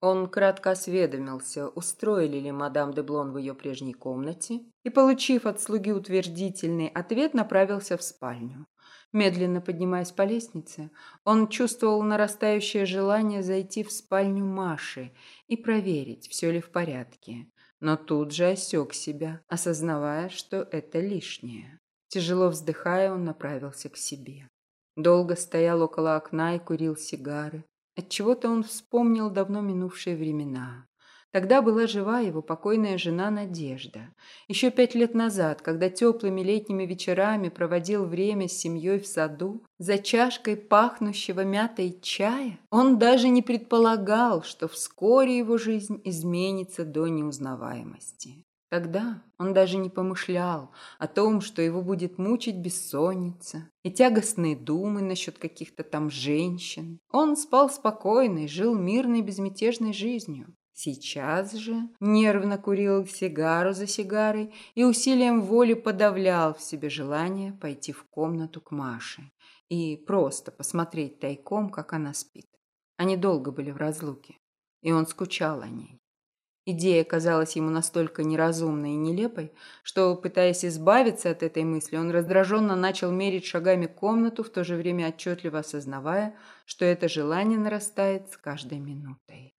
Он кратко осведомился, устроили ли мадам де Блон в ее прежней комнате, и, получив от слуги утвердительный ответ, направился в спальню. Медленно поднимаясь по лестнице, он чувствовал нарастающее желание зайти в спальню Маши и проверить, все ли в порядке но тут же осек себя, осознавая, что это лишнее. Тяжело вздыхая, он направился к себе. Долго стоял около окна и курил сигары. Отчего-то он вспомнил давно минувшие времена. Тогда была жива его покойная жена Надежда. Еще пять лет назад, когда теплыми летними вечерами проводил время с семьей в саду, за чашкой пахнущего мятой чая, он даже не предполагал, что вскоре его жизнь изменится до неузнаваемости. Тогда он даже не помышлял о том, что его будет мучить бессонница и тягостные думы насчет каких-то там женщин. Он спал спокойно и жил мирной безмятежной жизнью. Сейчас же нервно курил сигару за сигарой и усилием воли подавлял в себе желание пойти в комнату к Маше и просто посмотреть тайком, как она спит. Они долго были в разлуке, и он скучал о ней. Идея казалась ему настолько неразумной и нелепой, что, пытаясь избавиться от этой мысли, он раздраженно начал мерить шагами комнату, в то же время отчетливо осознавая, что это желание нарастает с каждой минутой.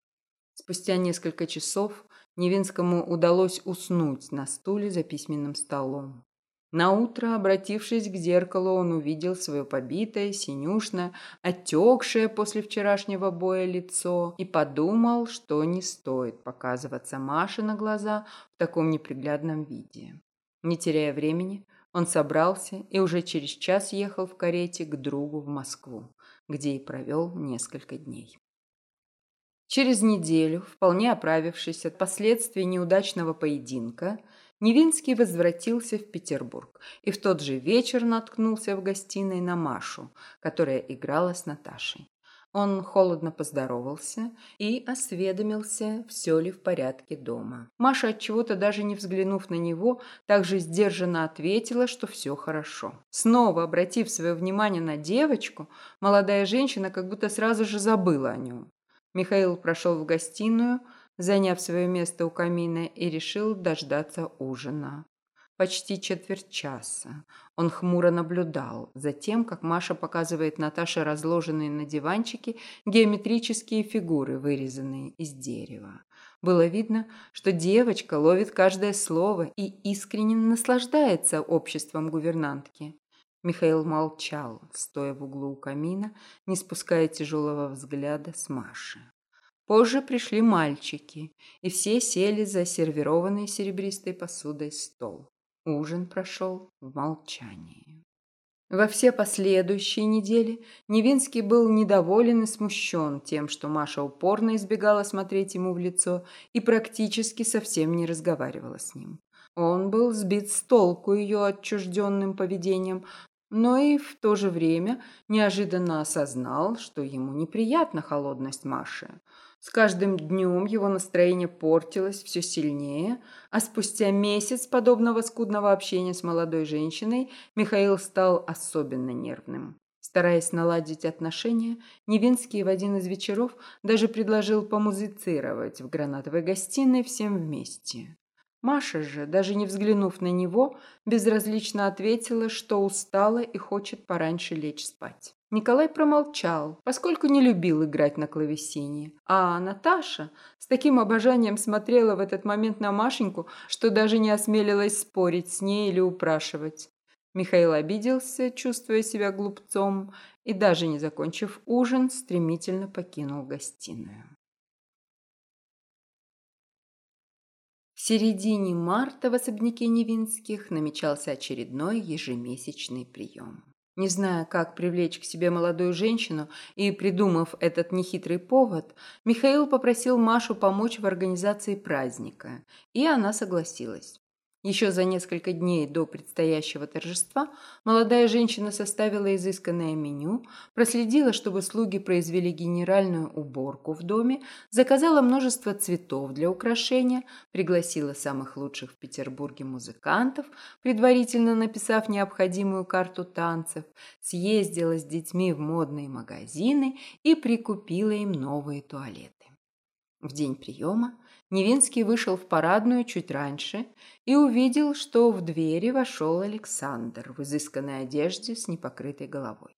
Спустя несколько часов Невинскому удалось уснуть на стуле за письменным столом. Наутро, обратившись к зеркалу, он увидел свое побитое, синюшное, отекшее после вчерашнего боя лицо и подумал, что не стоит показываться Маше на глаза в таком неприглядном виде. Не теряя времени, он собрался и уже через час ехал в карете к другу в Москву, где и провел несколько дней. Через неделю, вполне оправившись от последствий неудачного поединка, Невинский возвратился в Петербург и в тот же вечер наткнулся в гостиной на Машу, которая играла с Наташей. Он холодно поздоровался и осведомился, все ли в порядке дома. Маша, от чего то даже не взглянув на него, также сдержанно ответила, что все хорошо. Снова обратив свое внимание на девочку, молодая женщина как будто сразу же забыла о нем. Михаил прошел в гостиную, заняв свое место у камина, и решил дождаться ужина. Почти четверть часа он хмуро наблюдал за тем, как Маша показывает Наташе разложенные на диванчике геометрические фигуры, вырезанные из дерева. Было видно, что девочка ловит каждое слово и искренне наслаждается обществом гувернантки. Михаил молчал, стоя в углу у камина, не спуская тяжелого взгляда с Маши. Позже пришли мальчики, и все сели за сервированный серебристой посудой стол. Ужин прошел в молчании. Во все последующие недели Невинский был недоволен и смущен тем, что Маша упорно избегала смотреть ему в лицо и практически совсем не разговаривала с ним. Он был сбит с толку ее отчужденным поведением, но и в то же время неожиданно осознал, что ему неприятна холодность Маши. С каждым днем его настроение портилось все сильнее, а спустя месяц подобного скудного общения с молодой женщиной Михаил стал особенно нервным. Стараясь наладить отношения, Невинский в один из вечеров даже предложил помузицировать в гранатовой гостиной всем вместе. Маша же, даже не взглянув на него, безразлично ответила, что устала и хочет пораньше лечь спать. Николай промолчал, поскольку не любил играть на клавесине, а Наташа с таким обожанием смотрела в этот момент на Машеньку, что даже не осмелилась спорить с ней или упрашивать. Михаил обиделся, чувствуя себя глупцом, и даже не закончив ужин, стремительно покинул гостиную. Середине марта в особняке Невинских намечался очередной ежемесячный прием. Не зная, как привлечь к себе молодую женщину и придумав этот нехитрый повод, Михаил попросил Машу помочь в организации праздника, и она согласилась. Еще за несколько дней до предстоящего торжества молодая женщина составила изысканное меню, проследила, чтобы слуги произвели генеральную уборку в доме, заказала множество цветов для украшения, пригласила самых лучших в Петербурге музыкантов, предварительно написав необходимую карту танцев, съездила с детьми в модные магазины и прикупила им новые туалеты. В день приема Невинский вышел в парадную чуть раньше и увидел, что в двери вошел Александр в изысканной одежде с непокрытой головой.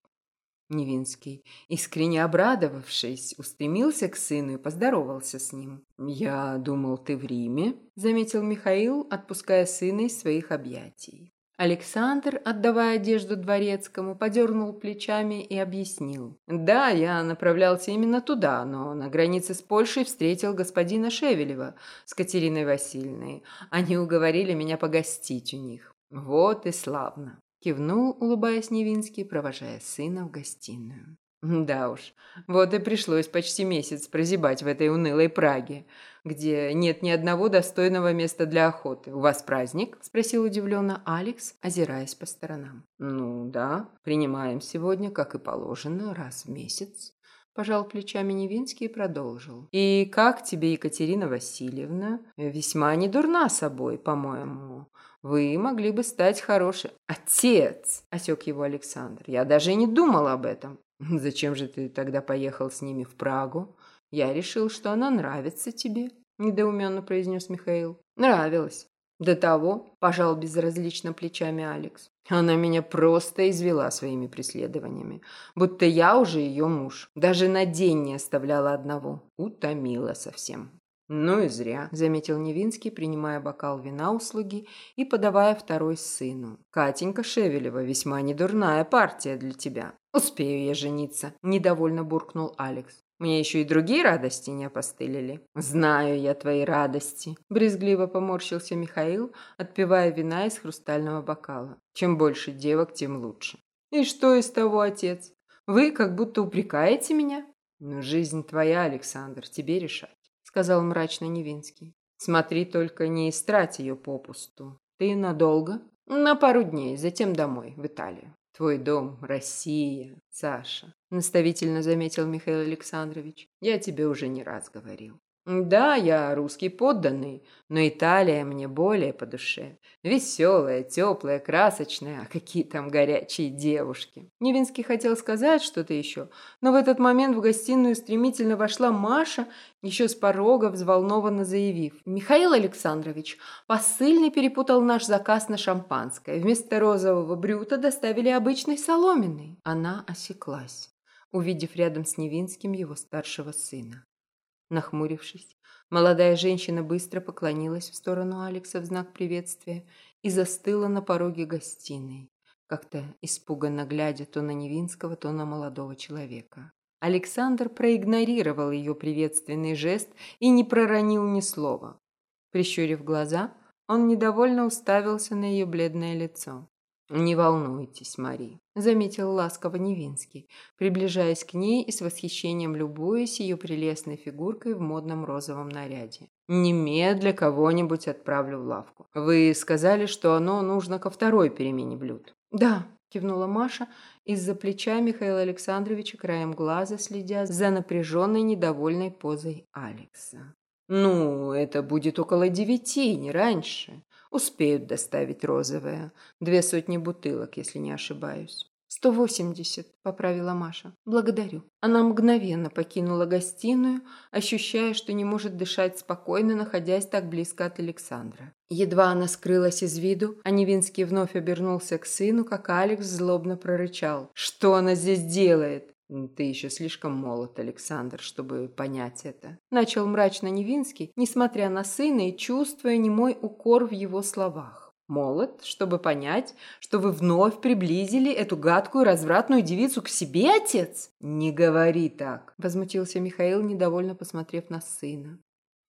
Невинский, искренне обрадовавшись, устремился к сыну и поздоровался с ним. «Я думал, ты в Риме», — заметил Михаил, отпуская сына из своих объятий. Александр, отдавая одежду дворецкому, подернул плечами и объяснил. «Да, я направлялся именно туда, но на границе с Польшей встретил господина Шевелева с Катериной Васильевной. Они уговорили меня погостить у них. Вот и славно!» Кивнул, улыбаясь Невинский, провожая сына в гостиную. Да уж, вот и пришлось почти месяц прозябать в этой унылой Праге, где нет ни одного достойного места для охоты. У вас праздник? Спросил удивленно Алекс, озираясь по сторонам. Ну да, принимаем сегодня, как и положено, раз в месяц. Пожал плечами Невинский и продолжил. «И как тебе, Екатерина Васильевна? Весьма не дурна собой, по-моему. Вы могли бы стать хорошим...» «Отец!» – осек его Александр. «Я даже не думал об этом. «Зачем же ты тогда поехал с ними в Прагу? Я решил, что она нравится тебе», – недоуменно произнес Михаил. «Нравилась. До того, пожал безразлично плечами Алекс. Она меня просто извела своими преследованиями, будто я уже ее муж. Даже на день не оставляла одного. Утомила совсем. «Ну и зря», – заметил Невинский, принимая бокал вина услуги и подавая второй сыну. «Катенька Шевелева весьма недурная партия для тебя. Успею я жениться», – недовольно буркнул Алекс. Мне еще и другие радости не опостылили. Знаю я твои радости. Брезгливо поморщился Михаил, отпивая вина из хрустального бокала. Чем больше девок, тем лучше. И что из того, отец? Вы как будто упрекаете меня? Ну, жизнь твоя, Александр, тебе решать сказал мрачно Невинский. Смотри только не истрать ее попусту. Ты надолго? На пару дней, затем домой, в Италию. Твой дом, Россия, Саша, наставительно заметил Михаил Александрович. Я тебе уже не раз говорил. Да, я русский подданный, но Италия мне более по душе. Веселая, теплая, красочная, а какие там горячие девушки. Невинский хотел сказать что-то еще, но в этот момент в гостиную стремительно вошла Маша, еще с порога взволнованно заявив. «Михаил Александрович, посыльный перепутал наш заказ на шампанское. Вместо розового брюта доставили обычный соломенный». Она осеклась, увидев рядом с Невинским его старшего сына. Нахмурившись, молодая женщина быстро поклонилась в сторону Алекса в знак приветствия и застыла на пороге гостиной, как-то испуганно глядя то на Невинского, то на молодого человека. Александр проигнорировал ее приветственный жест и не проронил ни слова. Прищурив глаза, Он недовольно уставился на ее бледное лицо. «Не волнуйтесь, Мари», – заметил ласково Невинский, приближаясь к ней и с восхищением любуясь ее прелестной фигуркой в модном розовом наряде. «Немедля кого-нибудь отправлю в лавку. Вы сказали, что оно нужно ко второй перемене блюд». «Да», – кивнула Маша, из-за плеча Михаила Александровича краем глаза следя за напряженной недовольной позой Алекса. «Ну, это будет около девяти, не раньше. Успеют доставить розовое. Две сотни бутылок, если не ошибаюсь. «Сто восемьдесят», – поправила Маша. «Благодарю». Она мгновенно покинула гостиную, ощущая, что не может дышать спокойно, находясь так близко от Александра. Едва она скрылась из виду, а Невинский вновь обернулся к сыну, как Алекс злобно прорычал. «Что она здесь делает?» «Ты еще слишком молод, Александр, чтобы понять это», – начал мрачно Невинский, несмотря на сына и чувствуя немой укор в его словах. «Молод, чтобы понять, что вы вновь приблизили эту гадкую развратную девицу к себе, отец?» «Не говори так», – возмутился Михаил, недовольно посмотрев на сына.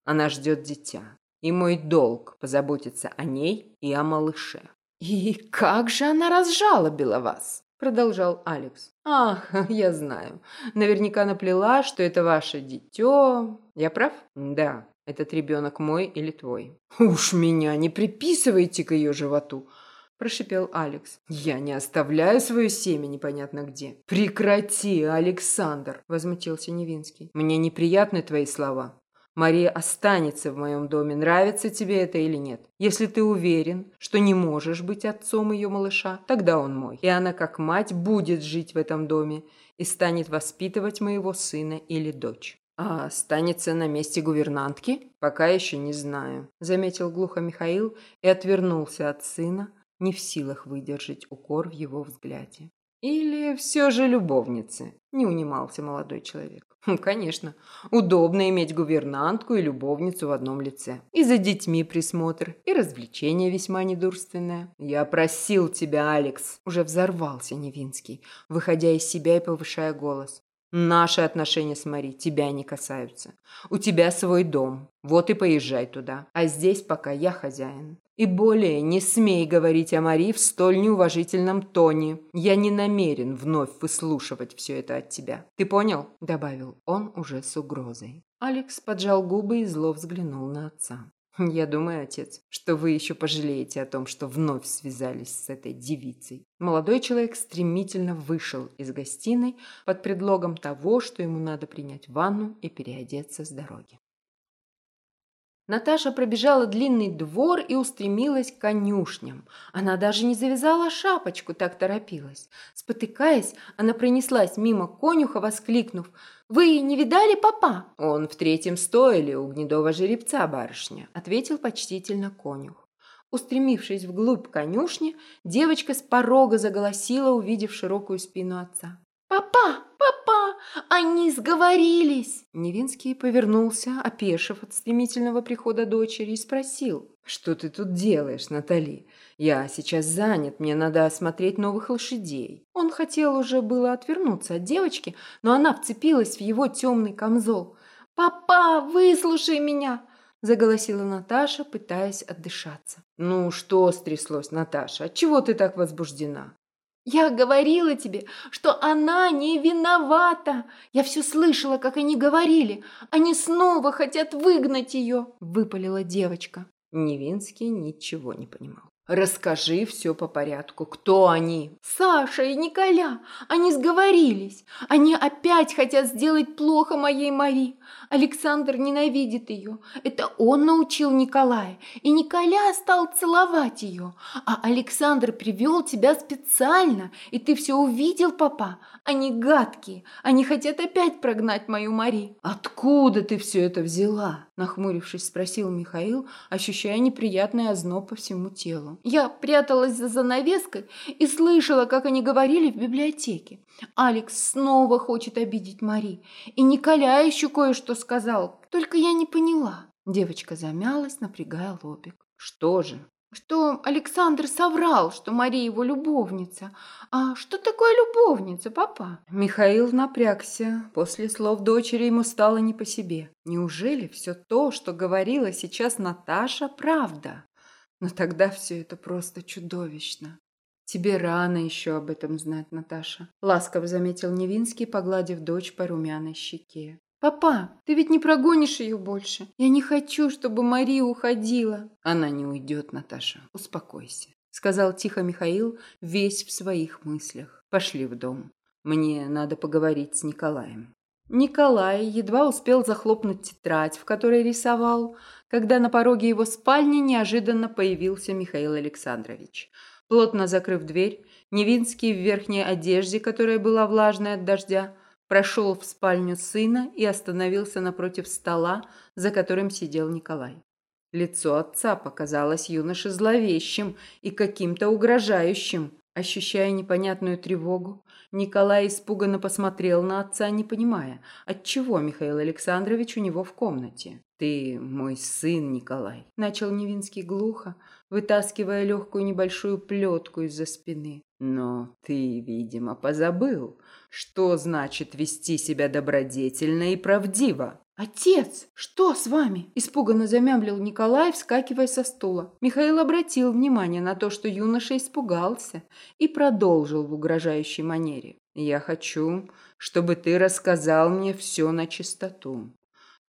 «Она ждет дитя, и мой долг позаботиться о ней и о малыше». «И как же она разжалобила вас?» Продолжал Алекс. «Ах, я знаю. Наверняка наплела, что это ваше дитё. Я прав? Да, этот ребенок мой или твой». «Уж меня не приписывайте к ее животу», – прошипел Алекс. «Я не оставляю свое семя непонятно где». «Прекрати, Александр!» – возмутился Невинский. «Мне неприятны твои слова. Мария останется в моем доме, нравится тебе это или нет. Если ты уверен, что не можешь быть отцом ее малыша, тогда он мой. И она, как мать, будет жить в этом доме и станет воспитывать моего сына или дочь. А останется на месте гувернантки? Пока еще не знаю, заметил глухо Михаил и отвернулся от сына, не в силах выдержать укор в его взгляде. Или все же любовницы? Не унимался молодой человек. Хм, конечно, удобно иметь гувернантку и любовницу в одном лице. И за детьми присмотр, и развлечение весьма недурственное. Я просил тебя, Алекс. Уже взорвался Невинский, выходя из себя и повышая голос. Наши отношения с Мари тебя не касаются. У тебя свой дом, вот и поезжай туда. А здесь пока я хозяин. И более не смей говорить о Мари в столь неуважительном тоне. Я не намерен вновь выслушивать все это от тебя. Ты понял?» Добавил он уже с угрозой. Алекс поджал губы и зло взглянул на отца. «Я думаю, отец, что вы еще пожалеете о том, что вновь связались с этой девицей». Молодой человек стремительно вышел из гостиной под предлогом того, что ему надо принять ванну и переодеться с дороги. Наташа пробежала длинный двор и устремилась к конюшням. Она даже не завязала шапочку, так торопилась. Спотыкаясь, она пронеслась мимо конюха, воскликнув «Вы не видали папа?» «Он в третьем стойле у гнедого жеребца, барышня», — ответил почтительно конюх. Устремившись вглубь конюшни, девочка с порога заголосила, увидев широкую спину отца. «Папа! Папа! Они сговорились!» Невинский повернулся, опешив от стремительного прихода дочери, и спросил. «Что ты тут делаешь, Натали? Я сейчас занят, мне надо осмотреть новых лошадей». Он хотел уже было отвернуться от девочки, но она вцепилась в его темный камзол. «Папа, выслушай меня!» – заголосила Наташа, пытаясь отдышаться. «Ну, что стряслось, Наташа? Отчего ты так возбуждена?» Я говорила тебе, что она не виновата. Я все слышала, как они говорили. Они снова хотят выгнать ее, выпалила девочка. Невинский ничего не понимал. Расскажи все по порядку. Кто они? Саша и Николя. Они сговорились. Они опять хотят сделать плохо моей Мари. Александр ненавидит ее. Это он научил Николая. И Николя стал целовать ее. А Александр привел тебя специально. И ты все увидел, папа. Они гадкие. Они хотят опять прогнать мою Мари. Откуда ты все это взяла? Нахмурившись, спросил Михаил, ощущая неприятный озноб по всему телу. Я пряталась за занавеской и слышала, как они говорили в библиотеке. Алекс снова хочет обидеть Мари. И Николя еще кое-что сказал, только я не поняла. Девочка замялась, напрягая лобик. Что же? Что Александр соврал, что Мария его любовница. А что такое любовница, папа? Михаил напрягся. После слов дочери ему стало не по себе. Неужели все то, что говорила сейчас Наташа, правда? Но тогда все это просто чудовищно. Тебе рано еще об этом знать, Наташа. Ласково заметил Невинский, погладив дочь по румяной щеке. «Папа, ты ведь не прогонишь ее больше. Я не хочу, чтобы Мария уходила». «Она не уйдет, Наташа. Успокойся», — сказал тихо Михаил, весь в своих мыслях. «Пошли в дом. Мне надо поговорить с Николаем». Николай едва успел захлопнуть тетрадь, в которой рисовал, когда на пороге его спальни неожиданно появился Михаил Александрович. Плотно закрыв дверь, Невинский в верхней одежде, которая была влажной от дождя, прошел в спальню сына и остановился напротив стола, за которым сидел Николай. Лицо отца показалось юноше зловещим и каким-то угрожающим. Ощущая непонятную тревогу, Николай испуганно посмотрел на отца, не понимая, отчего Михаил Александрович у него в комнате. «Ты мой сын, Николай», – начал Невинский глухо, вытаскивая легкую небольшую плетку из-за спины. «Но ты, видимо, позабыл, что значит вести себя добродетельно и правдиво. «Отец, что с вами?» – испуганно замямлил Николай, вскакивая со стула. Михаил обратил внимание на то, что юноша испугался, и продолжил в угрожающей манере. «Я хочу, чтобы ты рассказал мне все на чистоту.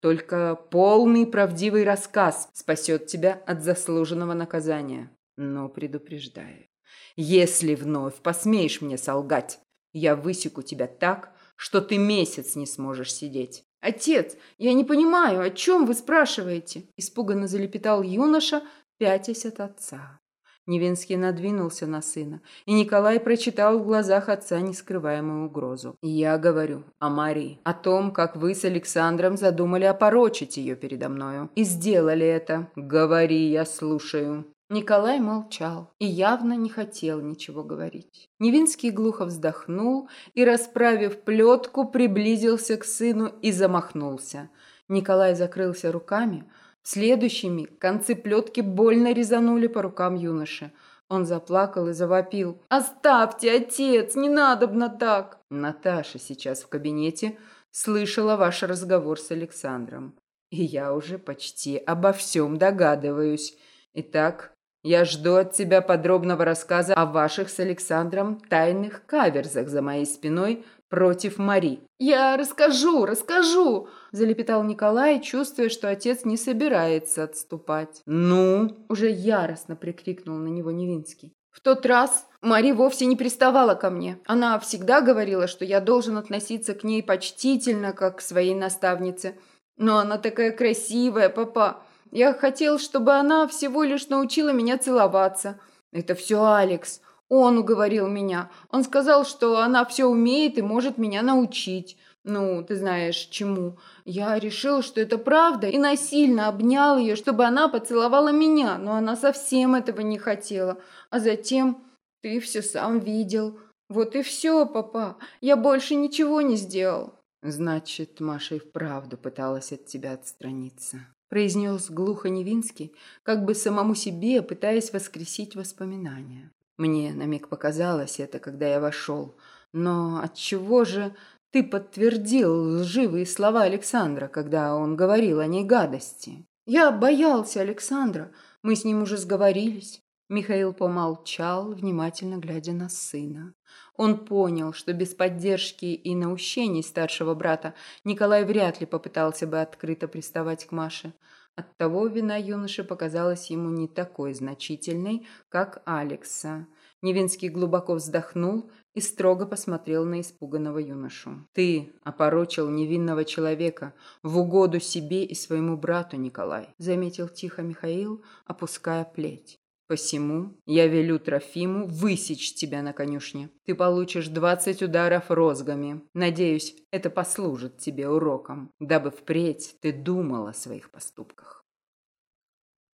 Только полный правдивый рассказ спасет тебя от заслуженного наказания. Но предупреждаю, если вновь посмеешь мне солгать, я высеку тебя так, что ты месяц не сможешь сидеть. «Отец, я не понимаю, о чем вы спрашиваете?» Испуганно залепетал юноша, пятясь от отца. Невинский надвинулся на сына, и Николай прочитал в глазах отца нескрываемую угрозу. «Я говорю о Марии, о том, как вы с Александром задумали опорочить ее передо мною. И сделали это. Говори, я слушаю». Николай молчал и явно не хотел ничего говорить. Невинский глухо вздохнул и, расправив плетку, приблизился к сыну и замахнулся. Николай закрылся руками. Миг концы плетки больно резанули по рукам юноши. Он заплакал и завопил. «Оставьте, отец, не надобно так!» Наташа сейчас в кабинете слышала ваш разговор с Александром. И я уже почти обо всем догадываюсь. Итак, я жду от тебя подробного рассказа о ваших с Александром тайных каверзах за моей спиной против Мари. «Я расскажу, расскажу!» – залепетал Николай, чувствуя, что отец не собирается отступать. «Ну?» – уже яростно прикрикнул на него Невинский. В тот раз Мари вовсе не приставала ко мне. Она всегда говорила, что я должен относиться к ней почтительно, как к своей наставнице. Но она такая красивая, папа. Я хотел, чтобы она всего лишь научила меня целоваться. Это все Алекс. Он уговорил меня. Он сказал, что она все умеет и может меня научить. Ну, ты знаешь, чему. Я решил, что это правда, и насильно обнял ее, чтобы она поцеловала меня, но она совсем этого не хотела. А затем ты все сам видел. Вот и все, папа. Я больше ничего не сделал. Значит, Маша и вправду пыталась от тебя отстраниться произнес глухо Невинский, как бы самому себе, пытаясь воскресить воспоминания. Мне на миг показалось это, когда я вошел. Но от чего же ты подтвердил лживые слова Александра, когда он говорил о ней гадости? Я боялся Александра. Мы с ним уже сговорились. Михаил помолчал, внимательно глядя на сына. Он понял, что без поддержки и наущений старшего брата Николай вряд ли попытался бы открыто приставать к Маше. Оттого вина юноши показалась ему не такой значительной, как Алекса. Невинский глубоко вздохнул и строго посмотрел на испуганного юношу. «Ты опорочил невинного человека в угоду себе и своему брату, Николай», заметил тихо Михаил, опуская плеть. Посему я велю Трофиму высечь тебя на конюшне. Ты получишь двадцать ударов розгами. Надеюсь, это послужит тебе уроком, дабы впредь ты думал о своих поступках.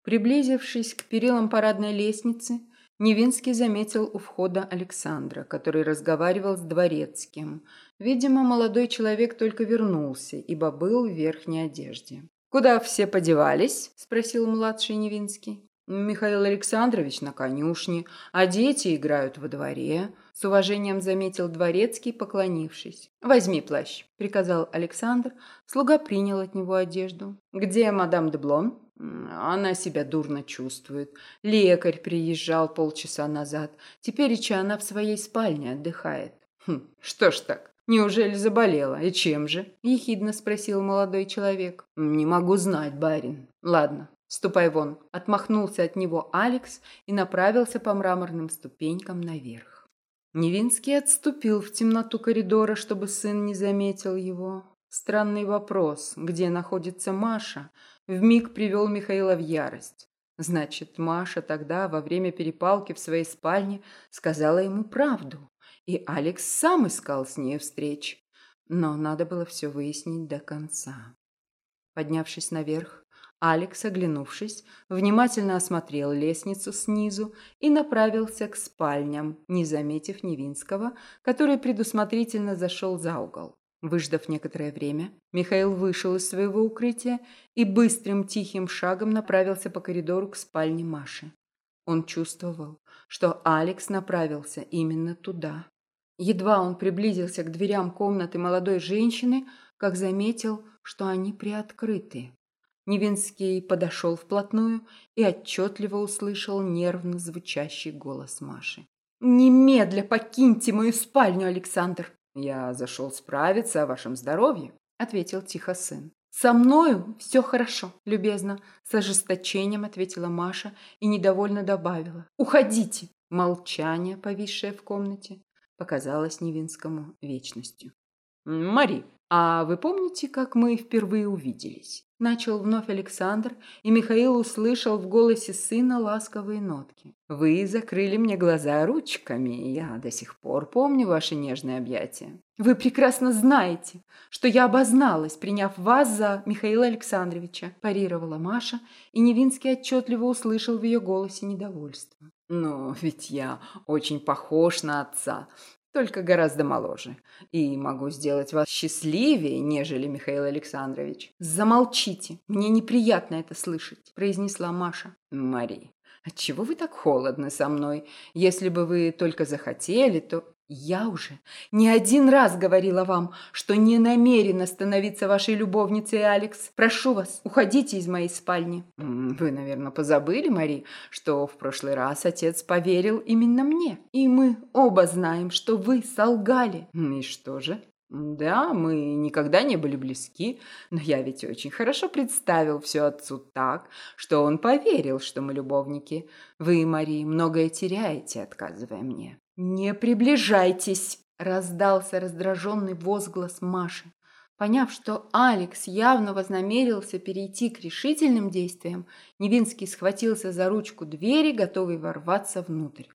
Приблизившись к перилам парадной лестницы, Невинский заметил у входа Александра, который разговаривал с дворецким. Видимо, молодой человек только вернулся, ибо был в верхней одежде. «Куда все подевались?» – спросил младший Невинский. Михаил Александрович на конюшне, а дети играют во дворе. С уважением заметил дворецкий, поклонившись. «Возьми плащ», — приказал Александр. Слуга принял от него одежду. «Где мадам де Блон?» Она себя дурно чувствует. Лекарь приезжал полчаса назад. Теперь и она в своей спальне отдыхает. Хм, что ж так? Неужели заболела? И чем же? Ехидно спросил молодой человек. Не могу знать, барин. Ладно, ступай вон. Отмахнулся от него Алекс и направился по мраморным ступенькам наверх. Невинский отступил в темноту коридора, чтобы сын не заметил его. Странный вопрос, где находится Маша, вмиг привел Михаила в ярость. Значит, Маша тогда, во время перепалки в своей спальне, сказала ему правду, и Алекс сам искал с ней встреч. Но надо было все выяснить до конца. Поднявшись наверх, Алекс, оглянувшись, внимательно осмотрел лестницу снизу и направился к спальням, не заметив Невинского, который предусмотрительно зашел за угол. Выждав некоторое время, Михаил вышел из своего укрытия и быстрым тихим шагом направился по коридору к спальне Маши. Он чувствовал, что Алекс направился именно туда. Едва он приблизился к дверям комнаты молодой женщины, как заметил, что они приоткрыты. Невинский подошел вплотную и отчетливо услышал нервно звучащий голос Маши. «Немедля покиньте мою спальню, Александр!» «Я зашел справиться о вашем здоровье», — ответил тихо сын. «Со мною все хорошо, любезно», — с ожесточением ответила Маша и недовольно добавила. «Уходите!» Молчание, повисшее в комнате, показалось Невинскому вечностью. «Мари, а вы помните, как мы впервые увиделись?» Начал вновь Александр, и Михаил услышал в голосе сына ласковые нотки. «Вы закрыли мне глаза ручками, я до сих пор помню ваши нежные объятия». «Вы прекрасно знаете, что я обозналась, приняв вас за Михаила Александровича», парировала Маша, и Невинский отчетливо услышал в ее голосе недовольство. «Но ведь я очень похож на отца только гораздо моложе. И могу сделать вас счастливее, нежели Михаил Александрович». «Замолчите, мне неприятно это слышать», – произнесла Маша. «Мари, отчего вы так холодны со мной? Если бы вы только захотели, то...» Я уже не один раз говорила вам, что не намерена становиться вашей любовницей, Алекс. Прошу вас, уходите из моей спальни. Вы, наверное, позабыли, Мари, что в прошлый раз отец поверил именно мне. И мы оба знаем, что вы солгали. И что же? Да, мы никогда не были близки, но я ведь очень хорошо представил все отцу так, что он поверил, что мы любовники. Вы, Мари, многое теряете, отказывая мне. «Не приближайтесь!» – раздался раздраженный возглас Маши. Поняв, что Алекс явно вознамерился перейти к решительным действиям, Невинский схватился за ручку двери, готовый ворваться внутрь.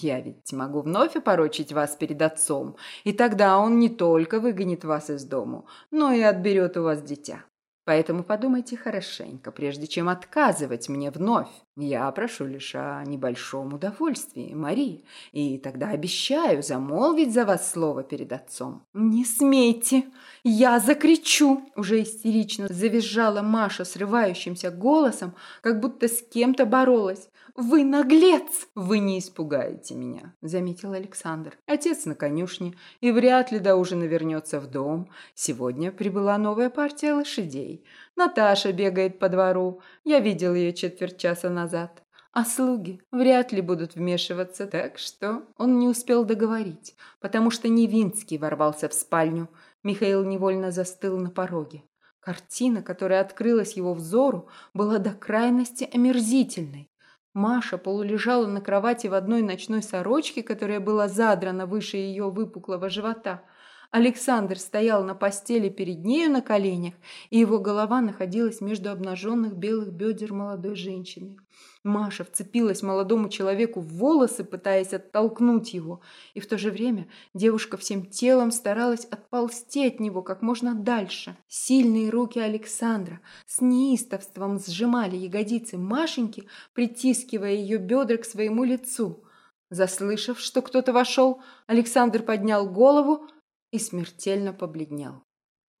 «Я ведь могу вновь опорочить вас перед отцом, и тогда он не только выгонит вас из дому, но и отберет у вас дитя. Поэтому подумайте хорошенько, прежде чем отказывать мне вновь. Я прошу лишь о небольшом удовольствии, Мари, и тогда обещаю замолвить за вас слово перед отцом». «Не смейте! Я закричу!» Уже истерично завизжала Маша срывающимся голосом, как будто с кем-то боролась. «Вы наглец!» «Вы не испугаете меня», — заметил Александр. «Отец на конюшне и вряд ли до ужина вернется в дом. Сегодня прибыла новая партия лошадей. Наташа бегает по двору. Я видел ее четверть часа назад. А слуги вряд ли будут вмешиваться, так что он не успел договорить, потому что Невинский ворвался в спальню. Михаил невольно застыл на пороге. Картина, которая открылась его взору, была до крайности омерзительной. Маша полулежала на кровати в одной ночной сорочке, которая была задрана выше ее выпуклого живота. Александр стоял на постели перед нею на коленях, и его голова находилась между обнаженных белых бедер молодой женщины. Маша вцепилась молодому человеку в волосы, пытаясь оттолкнуть его, и в то же время девушка всем телом старалась отползти от него как можно дальше. Сильные руки Александра с неистовством сжимали ягодицы Машеньки, притискивая ее бедра к своему лицу. Заслышав, что кто-то вошел, Александр поднял голову и смертельно побледнел.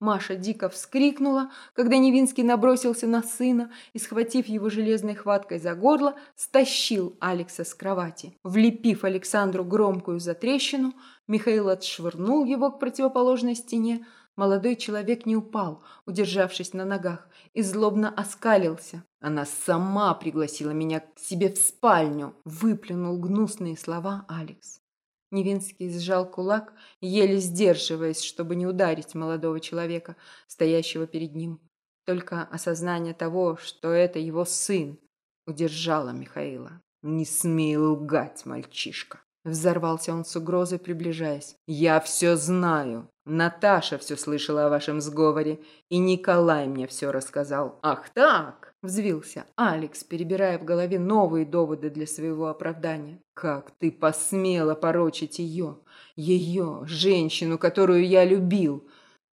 Маша дико вскрикнула, когда Невинский набросился на сына и, схватив его железной хваткой за горло, стащил Алекса с кровати. Влепив Александру громкую затрещину, Михаил отшвырнул его к противоположной стене. Молодой человек не упал, удержавшись на ногах, и злобно оскалился. Она сама пригласила меня к себе в спальню, выплюнул гнусные слова Алекс. Невинский сжал кулак, еле сдерживаясь, чтобы не ударить молодого человека, стоящего перед ним. Только осознание того, что это его сын, удержало Михаила. «Не смей лгать, мальчишка!» Взорвался он с угрозой, приближаясь. «Я все знаю. Наташа все слышала о вашем сговоре, и Николай мне все рассказал». «Ах так!» – взвился Алекс, перебирая в голове новые доводы для своего оправдания. «Как ты посмела порочить ее, ее, женщину, которую я любил!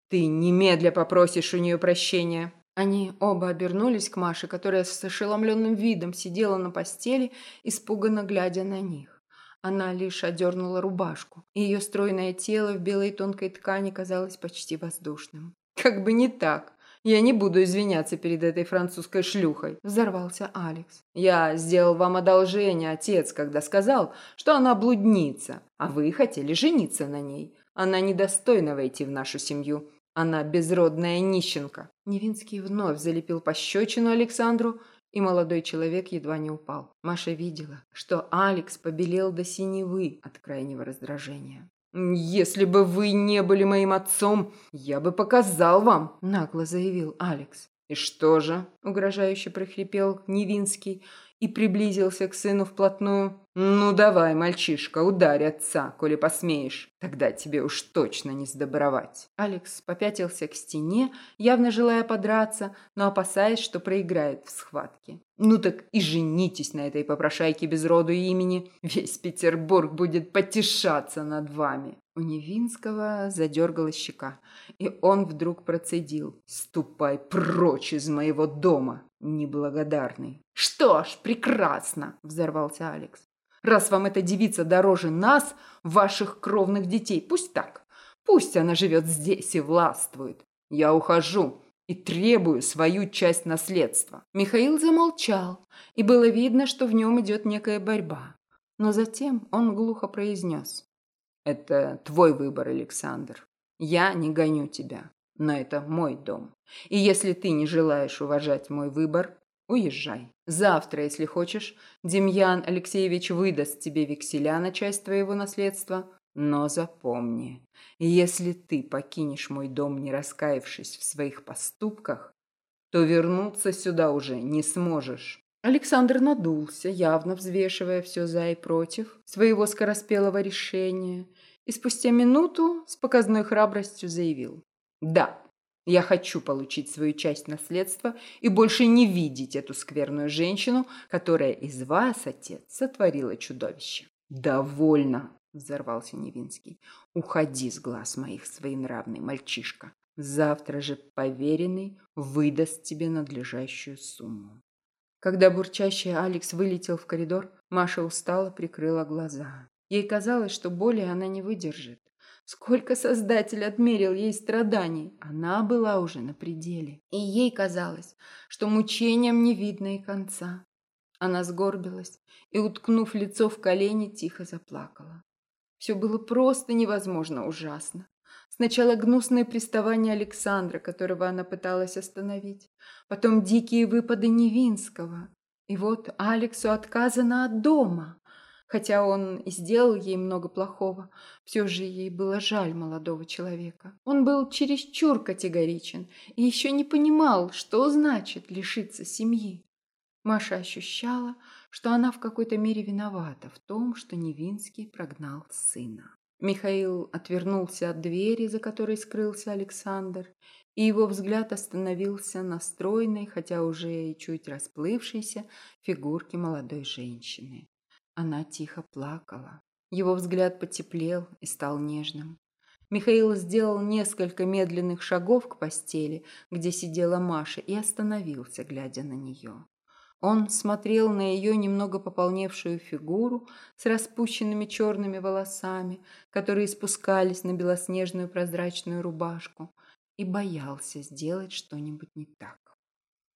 Ты немедля попросишь у нее прощения!» Они оба обернулись к Маше, которая с ошеломленным видом сидела на постели, испуганно глядя на них. Она лишь одернула рубашку, и ее стройное тело в белой тонкой ткани казалось почти воздушным. «Как бы не так. Я не буду извиняться перед этой французской шлюхой», – взорвался Алекс. «Я сделал вам одолжение, отец, когда сказал, что она блудница, а вы хотели жениться на ней. Она недостойна войти в нашу семью. Она безродная нищенка». Невинский вновь залепил пощечину Александру – и молодой человек едва не упал. Маша видела, что Алекс побелел до синевы от крайнего раздражения. «Если бы вы не были моим отцом, я бы показал вам», – нагло заявил Алекс. «И что же?» – угрожающе прохрипел Невинский и приблизился к сыну вплотную. «Ну давай, мальчишка, ударь отца, коли посмеешь. Тогда тебе уж точно не сдобровать». Алекс попятился к стене, явно желая подраться, но опасаясь, что проиграет в схватке. «Ну так и женитесь на этой попрошайке без роду и имени. Весь Петербург будет потешаться над вами». У Невинского задергалась щека, и он вдруг процедил. «Ступай прочь из моего дома, неблагодарный». «Что ж, прекрасно!» – взорвался Алекс. Раз вам эта девица дороже нас, ваших кровных детей, пусть так. Пусть она живет здесь и властвует. Я ухожу и требую свою часть наследства». Михаил замолчал, и было видно, что в нем идет некая борьба. Но затем он глухо произнес. «Это твой выбор, Александр. Я не гоню тебя, но это мой дом. И если ты не желаешь уважать мой выбор, Уезжай. Завтра, если хочешь, Демьян Алексеевич выдаст тебе векселя на часть твоего наследства. Но запомни, если ты покинешь мой дом, не раскаявшись в своих поступках, то вернуться сюда уже не сможешь. Александр надулся, явно взвешивая все за и против своего скороспелого решения, и спустя минуту с показной храбростью заявил. «Да, я хочу получить свою часть наследства и больше не видеть эту скверную женщину, которая из вас, отец, сотворила чудовище. Довольно, взорвался Невинский. Уходи с глаз моих, своенравный мальчишка. Завтра же поверенный выдаст тебе надлежащую сумму. Когда бурчащий Алекс вылетел в коридор, Маша устало прикрыла глаза. Ей казалось, что боли она не выдержит. Сколько Создатель отмерил ей страданий, она была уже на пределе. И ей казалось, что мучениям не видно и конца. Она сгорбилась и, уткнув лицо в колени, тихо заплакала. Все было просто невозможно ужасно. Сначала гнусное приставание Александра, которого она пыталась остановить, потом дикие выпады Невинского. И вот Алексу отказано от дома. Хотя он и сделал ей много плохого, все же ей было жаль молодого человека. Он был чересчур категоричен и еще не понимал, что значит лишиться семьи. Маша ощущала, что она в какой-то мере виновата в том, что Невинский прогнал сына. Михаил отвернулся от двери, за которой скрылся Александр, и его взгляд остановился на стройной, хотя уже и чуть расплывшейся, фигурке молодой женщины. Она тихо плакала. Его взгляд потеплел и стал нежным. Михаил сделал несколько медленных шагов к постели, где сидела Маша, и остановился, глядя на нее. Он смотрел на ее немного пополневшую фигуру с распущенными черными волосами, которые спускались на белоснежную прозрачную рубашку, и боялся сделать что-нибудь не так.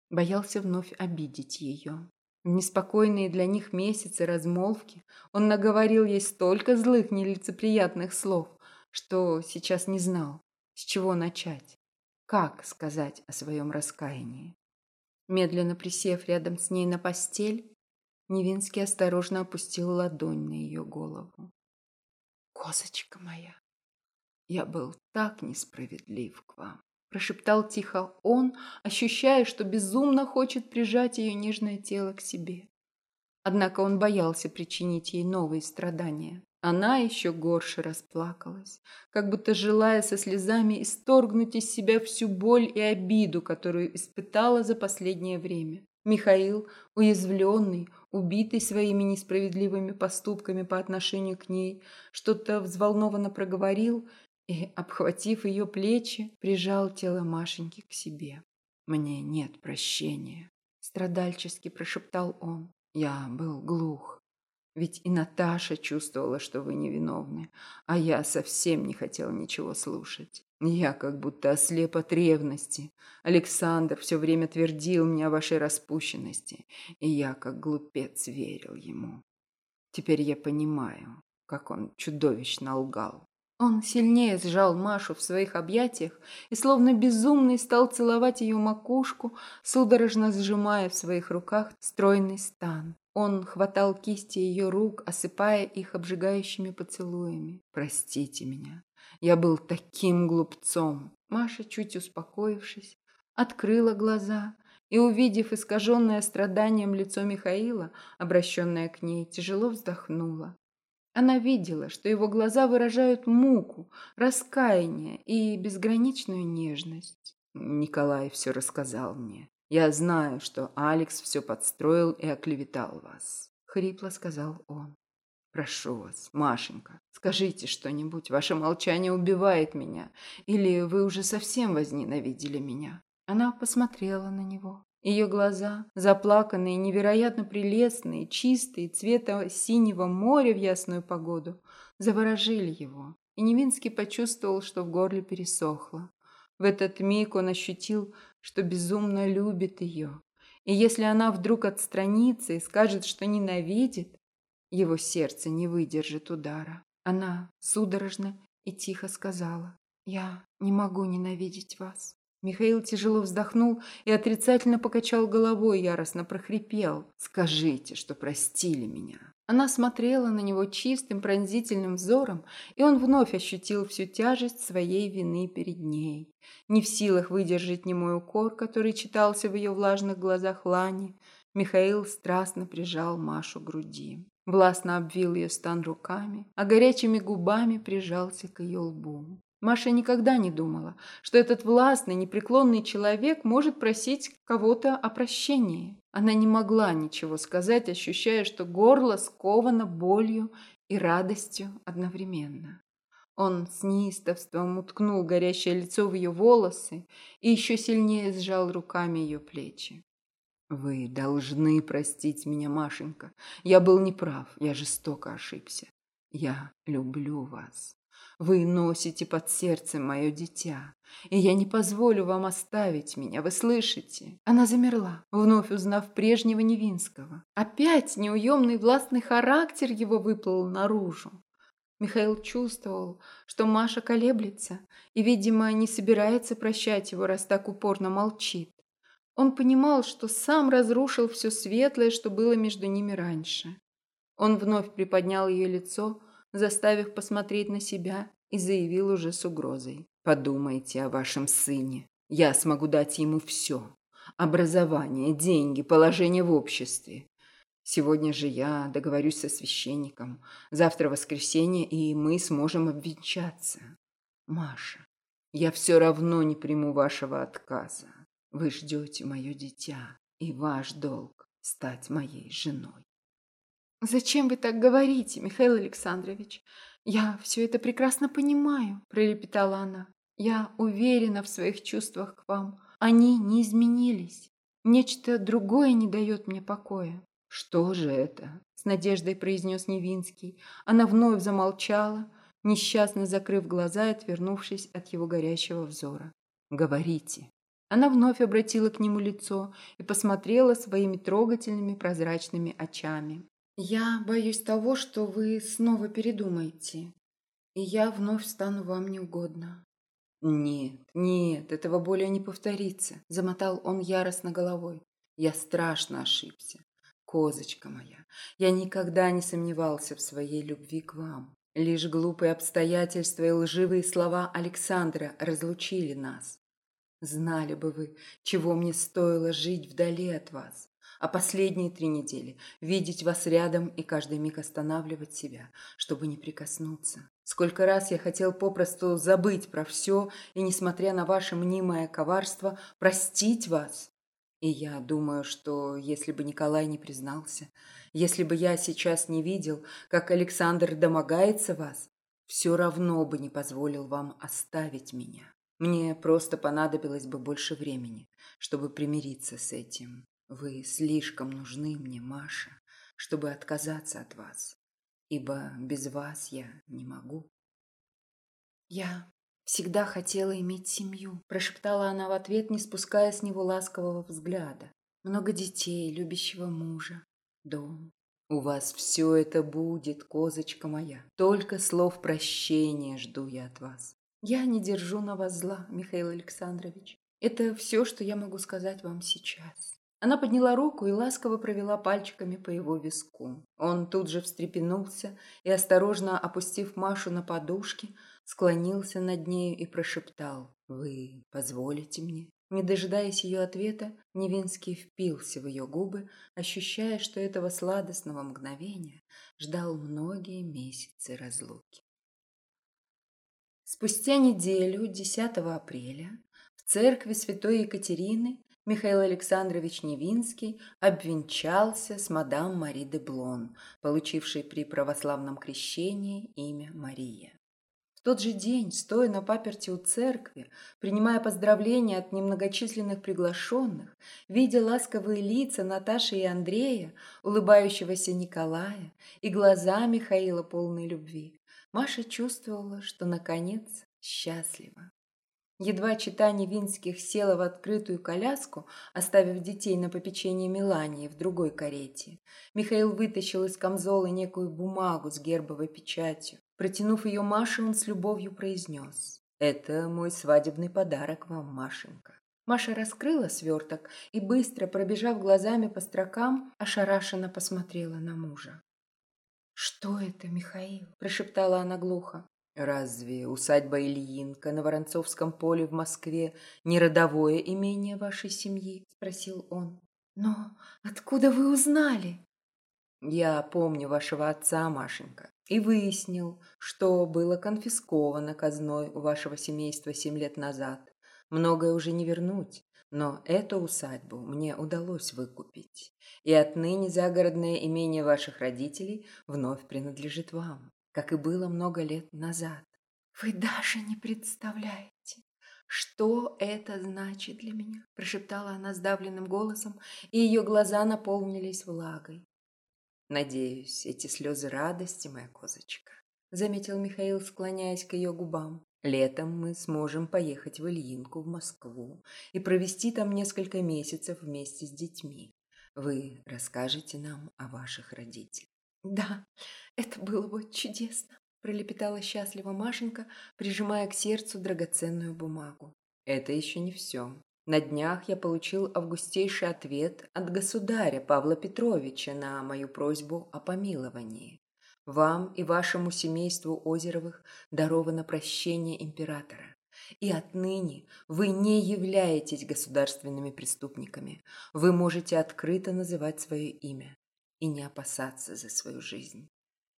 Боялся вновь обидеть ее. Неспокойные для них месяцы размолвки он наговорил ей столько злых, нелицеприятных слов, что сейчас не знал, С чего начать? Как сказать о своем раскаянии? Медленно присев рядом с ней на постель, Невинский осторожно опустил ладонь на ее голову. «Козочка моя, я был так несправедлив к вам», прошептал тихо он, ощущая, что безумно хочет прижать ее нежное тело к себе. Однако он боялся причинить ей новые страдания. Она еще горше расплакалась, как будто желая со слезами исторгнуть из себя всю боль и обиду, которую испытала за последнее время. Михаил, уязвленный, убитый своими несправедливыми поступками по отношению к ней, что-то взволнованно проговорил и, обхватив ее плечи, прижал тело Машеньки к себе. «Мне нет прощения», — страдальчески прошептал он. «Я был глух. Ведь и Наташа чувствовала, что вы невиновны, а я совсем не хотел ничего слушать. Я как будто ослеп от ревности. Александр все время твердил мне о вашей распущенности, и я, как глупец, верил ему. Теперь я понимаю, как он чудовищно лгал. Он сильнее сжал Машу в своих объятиях и, словно безумный, стал целовать ее макушку, судорожно сжимая в своих руках стройный стан. Он хватал кисти ее рук, осыпая их обжигающими поцелуями. «Простите меня, я был таким глупцом!» Маша, чуть успокоившись, открыла глаза и, увидев искаженное страданием лицо Михаила, обращенное к ней, тяжело вздохнула. Она видела, что его глаза выражают муку, раскаяние и безграничную нежность. Николай все рассказал мне. Я знаю, что Алекс все подстроил и оклеветал вас. Хрипло сказал он. Прошу вас, Машенька, скажите что-нибудь. Ваше молчание убивает меня. Или вы уже совсем возненавидели меня? Она посмотрела на него. Ее глаза, заплаканные, невероятно прелестные, чистые, цвета синего моря в ясную погоду, заворожили его. И Невинский почувствовал, что в горле пересохло. В этот миг он ощутил, что безумно любит ее. И если она вдруг отстранится и скажет, что ненавидит, его сердце не выдержит удара. Она судорожно и тихо сказала, «Я не могу ненавидеть вас. Михаил тяжело вздохнул и отрицательно покачал головой, яростно прохрипел. «Скажите, что простили меня». Она смотрела на него чистым, пронзительным взором, и он вновь ощутил всю тяжесть своей вины перед ней. Не в силах выдержать немой укор, который читался в ее влажных глазах Лани, Михаил страстно прижал Машу к груди. Властно обвил ее стан руками, а горячими губами прижался к ее лбу. Маша никогда не думала, что этот властный, непреклонный человек может просить кого-то о прощении. Она не могла ничего сказать, ощущая, что горло сковано болью и радостью одновременно. Он с неистовством уткнул горящее лицо в ее волосы и еще сильнее сжал руками ее плечи. «Вы должны простить меня, Машенька. Я был неправ, я жестоко ошибся. Я люблю вас». Вы носите под сердцем мое дитя, и я не позволю вам оставить меня, вы слышите?» Она замерла, вновь узнав прежнего Невинского. Опять неуемный властный характер его выплыл наружу. Михаил чувствовал, что Маша колеблется и, видимо, не собирается прощать его, раз так упорно молчит. Он понимал, что сам разрушил все светлое, что было между ними раньше. Он вновь приподнял ее лицо, заставив посмотреть на себя, и заявил уже с угрозой. «Подумайте о вашем сыне. Я смогу дать ему все. Образование, деньги, положение в обществе. Сегодня же я договорюсь со священником. Завтра воскресенье, и мы сможем обвенчаться. Маша, я все равно не приму вашего отказа. Вы ждете мое дитя, и ваш долг – стать моей женой. «Зачем вы так говорите, Михаил Александрович? Я все это прекрасно понимаю», – пролепетала она. «Я уверена в своих чувствах к вам. Они не изменились. Нечто другое не дает мне покоя». «Что же это?» – с надеждой произнес Невинский. Она вновь замолчала, несчастно закрыв глаза и отвернувшись от его горящего взора. «Говорите». Она вновь обратила к нему лицо и посмотрела своими трогательными прозрачными очами. Я боюсь того, что вы снова передумаете, и я вновь стану вам неугодна. «Нет, нет, этого более не повторится», – замотал он яростно головой. «Я страшно ошибся. Козочка моя, я никогда не сомневался в своей любви к вам. Лишь глупые обстоятельства и лживые слова Александра разлучили нас. Знали бы вы, чего мне стоило жить вдали от вас, а последние три недели видеть вас рядом и каждый миг останавливать себя, чтобы не прикоснуться. Сколько раз я хотел попросту забыть про все и, несмотря на ваше мнимое коварство, простить вас. И я думаю, что если бы Николай не признался, если бы я сейчас не видел, как Александр домогается вас, все равно бы не позволил вам оставить меня. Мне просто понадобилось бы больше времени, чтобы примириться с этим. Вы слишком нужны мне, Маша, чтобы отказаться от вас, ибо без вас я не могу. Я всегда хотела иметь семью, прошептала она в ответ, не спуская с него ласкового взгляда. Много детей, любящего мужа, дом. У вас все это будет, козочка моя. Только слов прощения жду я от вас. Я не держу на вас зла, Михаил Александрович. Это все, что я могу сказать вам сейчас. Она подняла руку и ласково провела пальчиками по его виску. Он тут же встрепенулся и, осторожно опустив Машу на подушки, склонился над нею и прошептал «Вы позволите мне?» Не дожидаясь ее ответа, Невинский впился в ее губы, ощущая, что этого сладостного мгновения ждал многие месяцы разлуки. Спустя неделю, 10 апреля, в церкви святой Екатерины Михаил Александрович Невинский обвенчался с мадам Мари де Блон, получившей при православном крещении имя Мария. В тот же день, стоя на паперти у церкви, принимая поздравления от немногочисленных приглашенных, видя ласковые лица Наташи и Андрея, улыбающегося Николая и глаза Михаила полной любви, Маша чувствовала, что, наконец, счастлива. Едва читание Винских села в открытую коляску, оставив детей на попечении Мелании в другой карете, Михаил вытащил из камзола некую бумагу с гербовой печатью. Протянув ее Маше, он с любовью произнес. «Это мой свадебный подарок вам, Машенька». Маша раскрыла сверток и, быстро пробежав глазами по строкам, ошарашенно посмотрела на мужа. «Что это, Михаил?» – прошептала она глухо. «Разве усадьба Ильинка на Воронцовском поле в Москве не родовое имение вашей семьи?» – спросил он. «Но откуда вы узнали?» «Я помню вашего отца, Машенька, и выяснил, что было конфисковано казной у вашего семейства семь лет назад. Многое уже не вернуть, но эту усадьбу мне удалось выкупить, и отныне загородное имение ваших родителей вновь принадлежит вам как и было много лет назад. «Вы даже не представляете, что это значит для меня», прошептала она сдавленным голосом, и ее глаза наполнились влагой. «Надеюсь, эти слезы радости, моя козочка», заметил Михаил, склоняясь к ее губам. Летом мы сможем поехать в Ильинку, в Москву, и провести там несколько месяцев вместе с детьми. Вы расскажете нам о ваших родителях. Да, это было бы чудесно, пролепетала счастливо Машенька, прижимая к сердцу драгоценную бумагу. Это еще не все. На днях я получил августейший ответ от государя Павла Петровича на мою просьбу о помиловании. Вам и вашему семейству Озеровых даровано прощение императора. И отныне вы не являетесь государственными преступниками. Вы можете открыто называть свое имя и не опасаться за свою жизнь.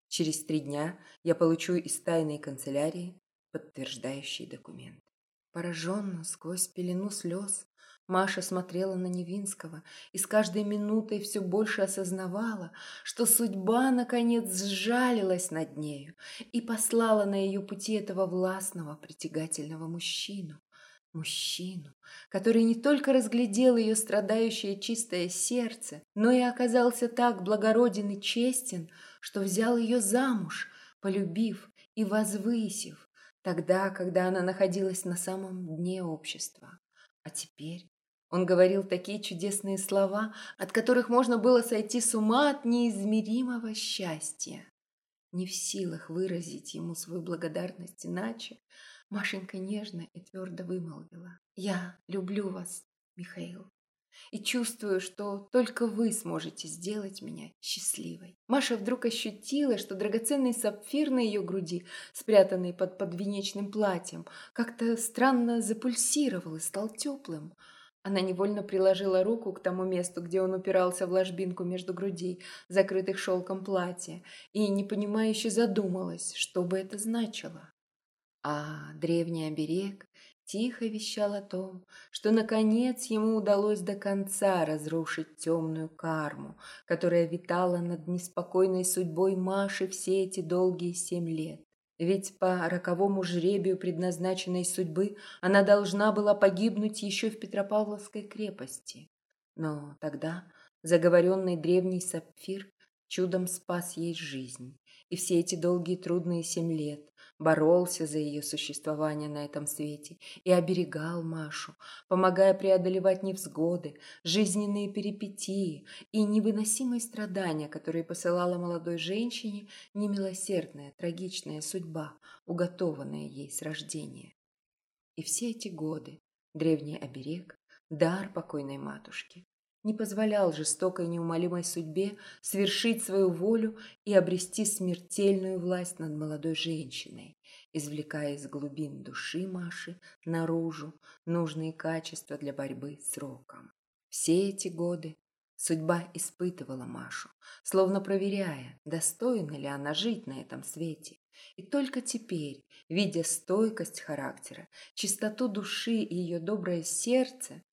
Через три дня я получу из тайной канцелярии подтверждающий документ. Пораженно, сквозь пелену слез, Маша смотрела на Невинского и с каждой минутой все больше осознавала, что судьба, наконец, сжалилась над нею и послала на ее пути этого властного, притягательного мужчину, Мужчину, который не только разглядел ее страдающее чистое сердце, но и оказался так благороден и честен, что взял ее замуж, полюбив и возвысив, тогда, когда она находилась на самом дне общества. А теперь он говорил такие чудесные слова, от которых можно было сойти с ума от неизмеримого счастья. Не в силах выразить ему свою благодарность иначе, Машенька нежно и твердо вымолвила. «Я люблю вас, Михаил, и чувствую, что только вы сможете сделать меня счастливой». Маша вдруг ощутила, что драгоценный сапфир на ее груди, спрятанный под подвенечным платьем, как-то странно запульсировал и стал теплым. Она невольно приложила руку к тому месту, где он упирался в ложбинку между грудей, закрытых шелком платья, и непонимающе задумалась, что бы это значило. А древний оберег тихо вещал о том, что, наконец, ему удалось до конца разрушить темную карму, которая витала над неспокойной судьбой Маши все эти долгие семь лет. Ведь по роковому жребию предназначенной судьбы она должна была погибнуть еще в Петропавловской крепости. Но тогда заговоренный древний сапфир чудом спас ей жизнь. И все эти долгие трудные семь лет боролся за ее существование на этом свете и оберегал Машу, помогая преодолевать невзгоды, жизненные перипетии и невыносимые страдания, которые посылала молодой женщине немилосердная, трагичная судьба, уготованная ей с рождения. И все эти годы древний оберег, дар покойной матушки, не позволял жестокой неумолимой судьбе свершить свою волю и обрести смертельную власть над молодой женщиной, извлекая из глубин души Маши наружу нужные качества для борьбы с роком. Все эти годы судьба испытывала Машу, словно проверяя, достойна ли она жить на этом свете. И только теперь, видя стойкость характера, чистоту души и ее доброе сердце,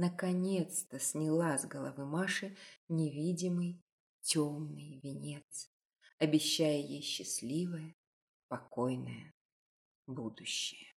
наконец-то сняла с головы Маши невидимый темный венец, обещая ей счастливое, покойное будущее.